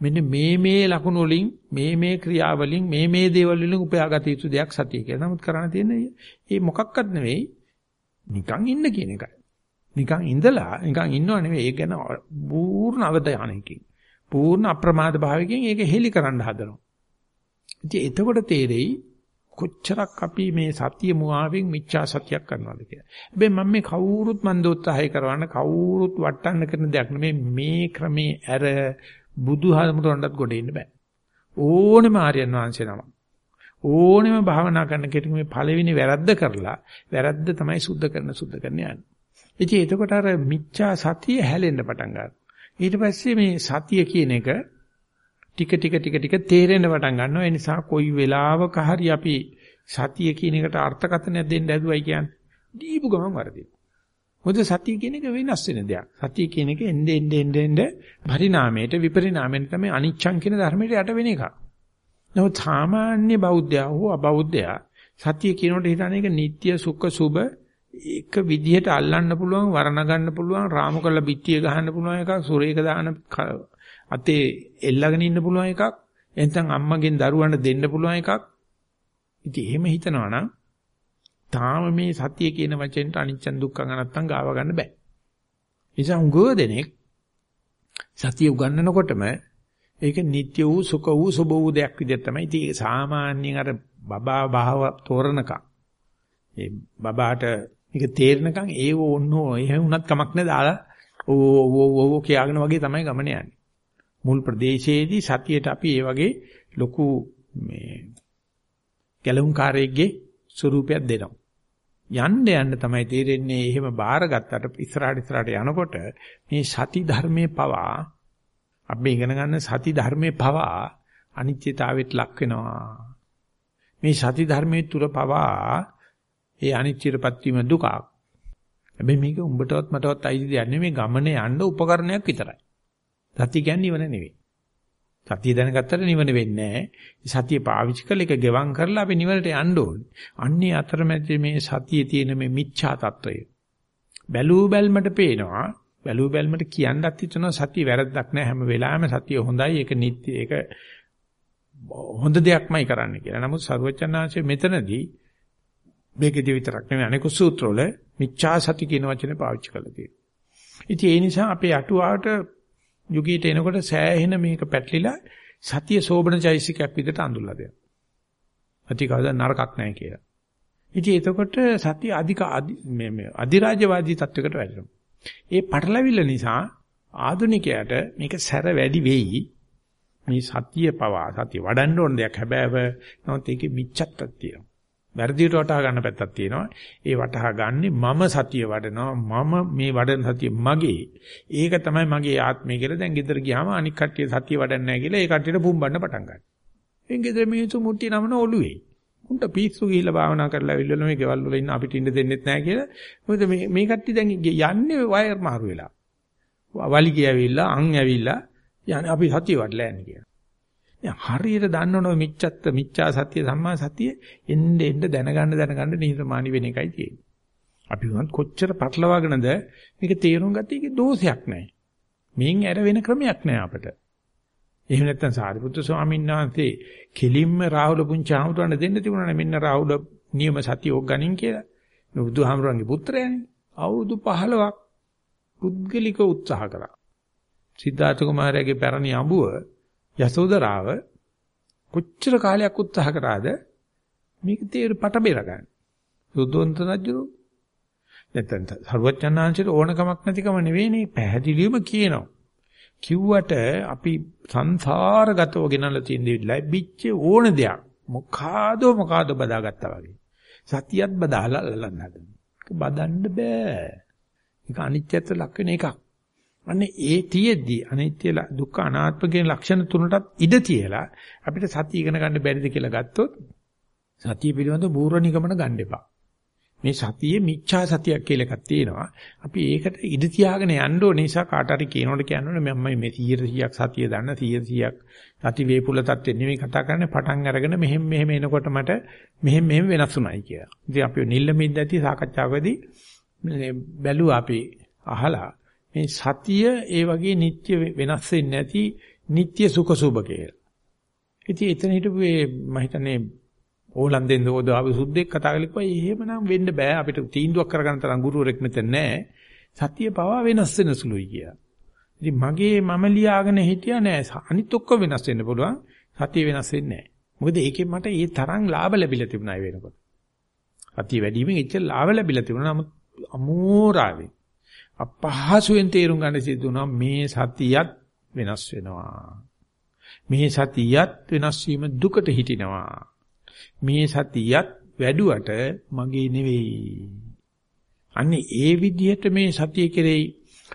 මෙන්න මේ මේ ලකුණු වලින් මේ මේ ක්‍රියාවලින් මේ මේ දේවල් වලින් උපයාගත යුතු දෙයක් සතිය කියලා. නමුත් කරන්න තියෙන්නේ මේ මොකක්වත් නෙවෙයි නිකන් ඉන්න කියන එකයි. නිකන් ඉඳලා නිකන් ඉන්නව නෙවෙයි ඒක ගැන පූර්ණ අවධානයකින් පූර්ණ අප්‍රමාද භාවයකින් ඒක හෙලි කරන්න හදනවා. ඉතින් එතකොට තේරෙයි කොච්චරක් අපි මේ සතිය මුවාවෙන් මිච්ඡා සතියක් කරනවද කියලා. හැබැයි මම මේ කවුරුත් මන්දෝත්සාහය කරවන්න කවුරුත් වටන්න කරන දෙයක් නෙමෙයි මේ ක්‍රමේ ඇර බුදුහාමුදුරන්ටත් ගොඩ එන්න බෑ. ඕනෙම ආර්යයන් වහන්සේ නම. ඕනෙම භාවනා කරන කෙනෙක් මේ පළවෙනි වැරද්ද කරලා වැරද්ද තමයි සුද්ධ කරන සුද්ධ කරන යන්නේ. ඉතින් එතකොට අර මිච්ඡා සතිය හැලෙන්න පටන් ගන්නවා. ඊට පස්සේ මේ සතිය කියන එක ටික ටික ටික ටික තේරෙන්න පටන් ගන්නවා. ඒ නිසා කොයි වෙලාවක හරි අපි සතිය කියන එකට අර්ථකථනයක් දෙන්න හැදුවයි කියන්නේ. දීපු ගමන් වරදිනවා. මොකද සතිය කියන එක වෙනස් වෙන දෙයක්. සතිය කියන එක එnde ende ende ende පරිණාමයට විපරිණාමයට තමයි අනිච්ඡං කියන ධර්මයට යට වෙන එක. නමුත් සාමාන්‍ය බෞද්ධයා හෝ අබෞද්ධයා සතිය කියනකොට හිතන එක නিত্য සුඛ සුබ එක විදිහට අල්ලන්න පුළුවන් වර්ණ ගන්න පුළුවන් රාමු කරලා පිටිය ගහන්න පුළුවන් එකක් සුරේක දාන අතේ එල්ලගෙන ඉන්න පුළුවන් එකක් එතෙන් අම්මගෙන් දරුවන්ට දෙන්න පුළුවන් එකක් ඉතින් එහෙම හිතනවා නම් තාම මේ සතිය කියන වචෙන්ට අනිච්ච දුක්ඛ අනත්තං ගාව ගන්න බෑ. නිසා උගව දෙනෙක් සතිය උගන්වනකොටම ඒක නිට්ටය වූ සුඛ වූ සුභ වූ දෙයක් විදිහට තමයි. ඉතින් ඒක සාමාන්‍යයෙන් අර බබා භාව තෝරනකම් ඒ බබාට මේක තේරෙනකම් ඒව ඕන්නෝ එහෙම වුණත් කමක් නැහැ දාලා ඕ ඕ ඕ කියාගෙන වගේ තමයි ගමන යන්නේ. මුල් ප්‍රදේශයේදී සතියට අපි ඒ වගේ ලොකු මේ ගැලුම්කාරයෙක්ගේ ස්වරූපයක් දෙනවා. යන්න යන්න තමයි තේරෙන්නේ එහෙම බාරගත්තට ඉස්සරහට ඉස්සරහට යනකොට මේ සති ධර්මයේ පවා අපි ඉගෙන ගන්න සති ධර්මයේ පවා අනිත්‍යතාවයට ලක් වෙනවා. මේ සති ධර්මයේ තුර පවා ඒ අනිත්‍යයටපත් වීම දුකක්. හැබැයි මේක උඹටවත් මටවත් අයිති දෙයක් නෙමෙයි ගමනේ යන්න උපකරණයක් විතරයි. සතිය කියන්නේ නිවන නෙවෙයි. සතිය දැනගත්තට නිවන වෙන්නේ නැහැ. සතිය පාවිච්චි කරලා ඒක ගෙවම් කරලා අපි නිවනට යන්න ඕනේ. අන්නේ අතරමැද මේ සතියේ තියෙන මේ මිච්ඡා తত্ত্বය. බැලූ බැල්මට පේනවා. බැලූ බැල්මට කියන්නත් හිතනවා සතිය වැරද්දක් නැහැ හැම වෙලාවෙම සතිය හොඳයි. ඒක නිත්‍ය ඒක හොඳ දෙයක්මයි කරන්න කියලා. නමුත් සර්වචනාංශයේ මෙතනදී මේකේදී විතරක් නෙවෙයි අනෙකුත් සූත්‍රවල මිච්ඡා සති කියන වචනේ පාවිච්චි කරලා තියෙනවා. ඉතින් ඒ නිසා අපේ අටුවාවට යුගීට එනකොට සෑහෙන මේක පැටලිලා සතිය සෝබන චෛසිකයක් විදිහට අඳුල්ලා දෙනවා. අති කවදා නරකක් නැහැ කියලා. ඉතින් එතකොට සතිය අධික මේ මේ අධිරාජ්‍යවාදී තත්වයකට වැටෙනවා. ඒ පටලවිල්ල නිසා ආධුනිකයාට මේක සැර වැඩි වෙයි. මේ සතිය පවා සතිය වඩන්න ඕන දෙයක් හැබැයි නමුත් ඒකේ මිච්ඡත්තක් තියෙනවා. වැරදියට වටහා ගන්න පැත්තක් තියෙනවා. ඒ වටහා ගන්නේ මම සතිය වඩනවා. මම මේ වඩන සතිය මගේ. ඒක තමයි මගේ ආත්මය කියලා දැන් ගෙදර ගියාම අනික් කට්ටිය සතිය වඩන්නේ නැහැ කියලා ඒ කට්ටියට පුම්බන්න පටන් ගන්නවා. එන් ගෙදර මිනිස්සු මුට්ටි නමන ඔළුවේ. උන්ට පිස්සු ගිහිල්ලා භාවනා කරලා ඇවිල්ලා මේ ගෙවල් වල ඉන්න අපිට ඉන්න දෙන්නෙත් නැහැ කියලා. මොකද මේ මේ කට්ටිය දැන් යන්නේ වයර් මාරු වෙලා. වලිගය ඇවිල්ලා අං ඇවිල්ලා යන්නේ අපි සතිය වඩලා යන්නේ කියලා. දැන් හරියට දන්නවනේ මිච්ඡත්ත මිච්ඡා සත්‍ය සම්මා සතිය එන්න එන්න දැනගන්න දැනගන්න නිහතමානි වෙන එකයි තියෙන්නේ. අපි උනත් කොච්චර පටලවාගෙනද මේක තේරුම් ගත්තේ ඒකේ දෝෂයක් නැහැ. මේන් ඇර වෙන ක්‍රමයක් නැහැ අපිට. එහෙම නැත්නම් සාරිපුත්‍ර ස්වාමීන් වහන්සේ කෙලින්ම රාහුල පුංචි ආමුතුරණ දෙන්න තිබුණානේ මෙන්න රාහුල නියම සතිය ඕක ගනින් කියලා. මේ බුදුහාමුදුරන්ගේ පුත්‍රයානේ. අවුරුදු 15ක් පුද්ගලික උත්සාහ කරා. සිද්ධාර්ථ කුමාරයාගේ පැරණි අඹුව යසෝදරාව කොච්චර කාලයක් උත්සාහ කරාද මේක තේරු පට බෙර ගන්න. සුද්ධෝන්ත රජු නැත්නම් සරුවචනාංශයට ඕනකමක් නැතිකම නෙවෙයිනේ පැහැදිලිවම කියනවා. කිව්වට අපි සංසාරගතව ගෙනල්ලා තියෙන දේ ලැබිච්ච ඕන දෙයක් මොකාද මොකාද බදාගත්තා වගේ. සතියත් බදාලා අල්ලන්න හදන. බදන්න බෑ. ඒක අනිත්‍යත්ව ලක් වෙන එකක්. අනේ ඒ තියෙද්දි අනිත්‍ය දුක්ඛ අනාත්ම කියන ලක්ෂණ තුනටත් ඉඩ තියලා අපිට සතිය ඉගෙන ගන්න බැරිද කියලා ගත්තොත් සතිය පිළිබඳ බූර්ව නිගමන ගන්න එපා. මේ සතියේ මිච්ඡා සතියක් කියලා එකක් තියෙනවා. අපි ඒකට ඉඩ තියාගෙන යන්න ඕන නිසා කාට හරි කියනකොට කියනවනේ මම මේ 100%ක් සතිය දන්න 100%ක් සති වේපුල තත්ත්වෙ නෙමෙයි කතා කරන්නේ පටන් අරගෙන මෙහෙම මෙහෙම එනකොට මට මෙහෙම මෙහෙම වෙනස් උනායි කියලා. ඉතින් අපි නිල්ලමින්ද ඇති සාකච්ඡාවකදී බැලුවා අපි අහලා මේ සතිය ඒ වගේ නිත්‍ය වෙනස් වෙන්නේ නැති නිත්‍ය සුඛ සුභ කියලා. ඉතින් එතන හිටපු මේ මම හිතන්නේ ඕලන්දෙන් දෝදාව සුද්දෙක් කතා කරලා එහෙමනම් වෙන්න බෑ අපිට තීන්දුවක් කරගන්න තරම් ගුරුවරෙක් මෙතන නැහැ. සතිය පවා වෙනස් වෙන සුළුයි කියලා. ඉතින් මගේ මම ලියාගෙන හිටියා නෑ අනිත් ඔක්කොම වෙනස් වෙන්න පුළුවන්. සතිය වෙනස් වෙන්නේ නෑ. මොකද ඒකෙන් මට ඒ තරම් ලාභ ලැබිලා තිබුණා ඒ වෙනකොට. සතිය වැඩිවීමෙන් එච්චර ලාභ ලැබිලා තිබුණා. නමුත් අමෝරාවේ අපහසුයෙන් තේරුම් ගන්න සිද්ධ වුණා මේ සතියත් වෙනස් වෙනවා. මේ සතියත් වෙනස් වීම දුකට හිටිනවා. මේ සතියත් වැඩුවට මගේ නෙවෙයි. අන්නේ ඒ විදිහට මේ සතිය කෙරෙහි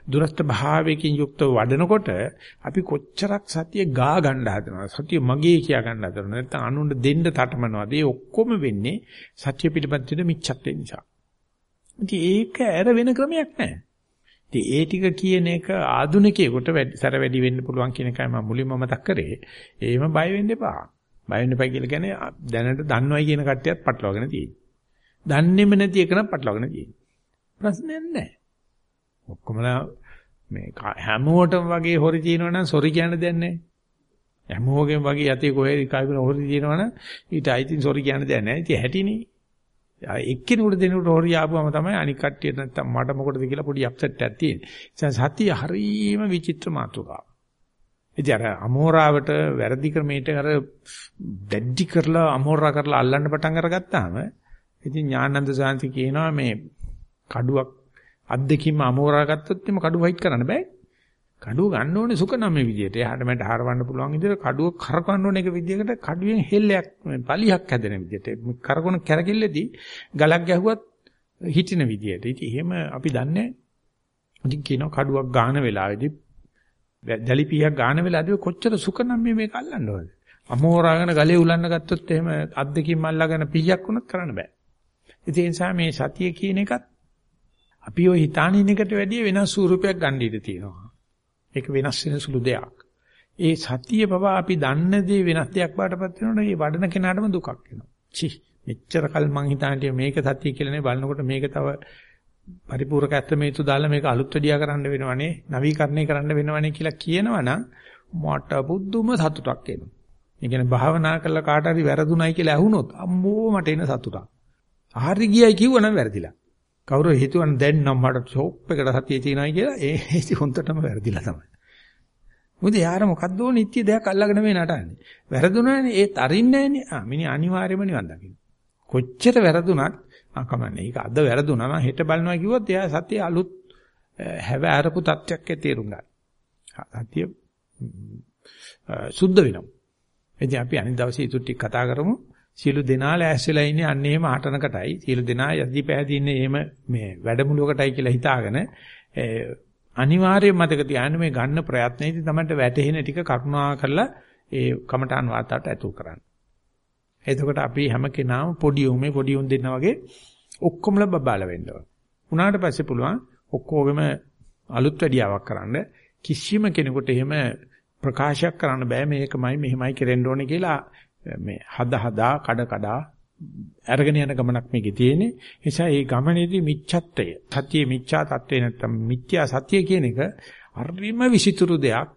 දුරස්ත භාවයකින් යුක්තව වඩනකොට අපි කොච්චරක් සතිය ගා ගන්න හදනවද සතිය මගේ කියා ගන්න හදනවද නැත්නම් අනුන්ට දෙන්න තටමනවද ඒ ඔක්කොම වෙන්නේ සත්‍ය පිළිබඳ මිච්ඡත්ය නිසා ඉතින් ඒක ඇර වෙන ක්‍රමයක් නැහැ ඉතින් ඒ ටික කියන එක ආදුනිකයෙකුට සැර වැඩි වෙන්න පුළුවන් කියන එකයි මම මුලින්ම මතක් කරේ. ඒම බය වෙන්න එපා. බය වෙන්න එපා කියලා කියන්නේ දැනට දන්නවයි කියන කට්ටියත් පටලවාගෙන තියෙනවා. දන්නේම නැති එක නම් පටලවාගෙන තියෙනවා. ප්‍රශ්නයක් නැහැ. ඔක්කොමලා මේ හැමෝටම වගේ හොරි තියෙනවනම් සොරි කියන්න දෙයක් නැහැ. හැමෝගෙම වගේ යතේ කොහෙද කයිබන හොරි තියෙනවනම් ඊට අයිතින් සොරි කියන්න දෙයක් නැහැ. ඉතින් හැටිනේ. එක්කෙනෙකුට දෙනෙකුට හොරි ආපුවම තමයි අනික් කට්ටියට නැත්තම් මට මොකටද කියලා පොඩි අප්සෙට් එකක් තියෙන්නේ. සතිය හරීම විචිත්‍ර මාතෘකාවක්. ඉතින් අර අමෝරාවට වැරදි ක්‍රමයට අර දැඩි කරලා අමෝරා කරලා අල්ලන්න පටන් අරගත්තාම ඉතින් ඥානන්ද සාන්ති කියනවා මේ කඩුවක් අද්දකින්ම අමෝරා ගත්තොත් එimhe කඩුව වයිට් කරන්න බෑ. කඩුව ගන්න ඕනේ සුක නම් මේ විදියට. එහාට මට හරවන්න පුළුවන් විදියට කඩුව කරකවන්න ඕනේ එක විදියකට කඩුවෙන් හෙල්ලයක් පලියක් හැදෙන විදියට. කරකවන කැරකිල්ලේදී ගලක් ගැහුවත් හිටින විදියට. ඉතින් එහෙම අපි දන්නේ ඉතින් කියනවා කඩුවක් ගාන වෙලාවේදී දැලිපියක් ගාන වෙලාවේදී කොච්චර සුක නම් මේ මේක අල්ලන්න ඕනද? අමෝරාගෙන ගලේ උලන්න ගත්තොත් එහෙම අද්දකින් මල්ලාගෙන පිහියක් වුණත් කරන්න බෑ. ඉතින් ඒ නිසා මේ සතිය කියන එකත් අපි ඔය හිතානින් එකට වැඩිය වෙනස් ස්වරූපයක් ගන්න ඉඩ තියෙනවා. ඒක වෙනස් වෙන සුළු දෙයක්. ඒ සතිය පවා අපි දන්න දේ වෙනස් දෙයක් බාටපත් වෙනකොට ඒ වඩන කෙනාටම දුකක් එනවා. චි මෙච්චර කල් මං හිතාන්නේ මේක සතිය කියලා නේ බලනකොට මේක තව පරිපූර්ණක ඇත්තමේතු දාලා මේක අලුත් වැඩියා කරන්න වෙනවනේ නවීකරණය කරන්න වෙනවනේ කියලා කියනවනම් මට බුද්ධුම සතුටක් එනවා. ඒ කියන්නේ භාවනා කරලා කාට හරි වැරදුණයි කියලා ඇහුනොත් අම්මෝ මට එන සතුටක්. හරි ගියයි කිව්වනම් වැරදිලා. කවුරු හිතුවන් දැන් නම් මට ෂොප් එකට සතියේ තියනයි කියලා ඒ ඉති හොන්දටම වැරදිලා තමයි. මොකද යාර මොකද්ද ඕ නිත්‍ය දෙයක් අල්ලගෙන මේ නටන්නේ. වැරදුනානේ ඒත් අරින්නේ නැහනේ. ආ මිනිහ අනිවාර්යයෙන්ම නිවන් දකින්න. කොච්චර වැරදුනත් ආ කමන්නේ. ඒක අද වැරදුනා නම් හෙට බලනවා කිව්වොත් එයා සත්‍ය අලුත් හැව අරපු තත්ත්වයක් ඒ තේරුම් ගන්න. සත්‍ය සුද්ධ වෙනවා. එදී අපි අනිත් දවසේ ඊටු ටික කතා කරමු. සියලු දෙනා ලෑස්තිලා ඉන්නේ අන්න එහෙම හටනකටයි. සියලු දෙනා යදි පැහැදින්නේ එහෙම මේ වැඩමුළුවකටයි කියලා හිතාගෙන අනිවාර්යයෙන් මතක තියාගන්න මේ ගන්න ප්‍රයත්නයේදී තමයි වැටහෙන ටික කරුණා කරලා ඒ කමඨාන් වාතාවට ඇතුල් කරන්න. එතකොට අපි හැම කෙනාම පොඩි උමේ පොඩි උන් දෙන්න වගේ ඔක්කොමලා බබාල වෙන්න ඕන. උනාට පස්සේ පුළුවන් ඔක්කොගෙම අලුත් වැඩියාවක් කරන්න කිසිම කෙනෙකුට එහෙම ප්‍රකාශයක් කරන්න බෑ මේකමයි මෙහෙමයි කෙරෙන්න ඕනේ කියලා මේ හද හදා කඩ කඩා අරගෙන යන ගමනක් මේකේ තියෙන්නේ. නිසා මේ ගමනේදී මිච්ඡත්වය, සත්‍ය මිච්ඡා තත්වේ නැත්තම් මිත්‍යා සත්‍ය කියන එක හරිම විසිතුරු දෙයක්.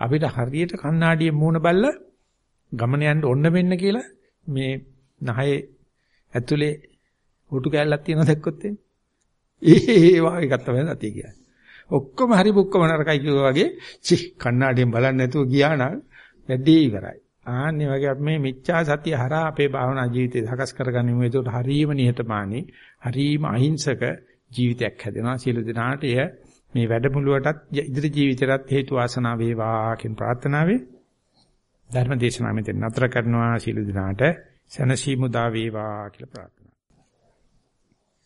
අපිට හරියට කණ්ණාඩියේ මූණ බැලලා ගමන යන්න ඕන වෙන්න කියලා මේ නහයේ ඇතුලේ හුටු කැල්ලක් තියෙනවා දැක්කොත් එන්නේ. ඒ වාගේ එකක් තමයි සතිය කියන්නේ. ඔක්කොම හරි බුක්කම නරකයි කිව්වා වගේ චි කණ්ණාඩියෙන් බලන්නේ නැතුව ගියා නම් වැඩේ ඉවරයි. ආන්නේ වගේ අපි මේ මිච්ඡා සතිය හරහා අපේ භාවනා ජීවිතය සකස් කරගනිමු. ඒකට හරීම නිහතමානී, හරීම අහිංසක ජීවිතයක් හැදෙනවා. සියලු දෙනාට එය මේ වැඩමුළුවටත් ඉදිරි ජීවිතයටත් හේතු වාසනා වේවා කියන ප්‍රාර්ථනාවෙන් ධර්ම දේශනාව මෙතන නතර කරනවා. සියලු දෙනාට සනසීමු දා වේවා කියලා ප්‍රාර්ථනා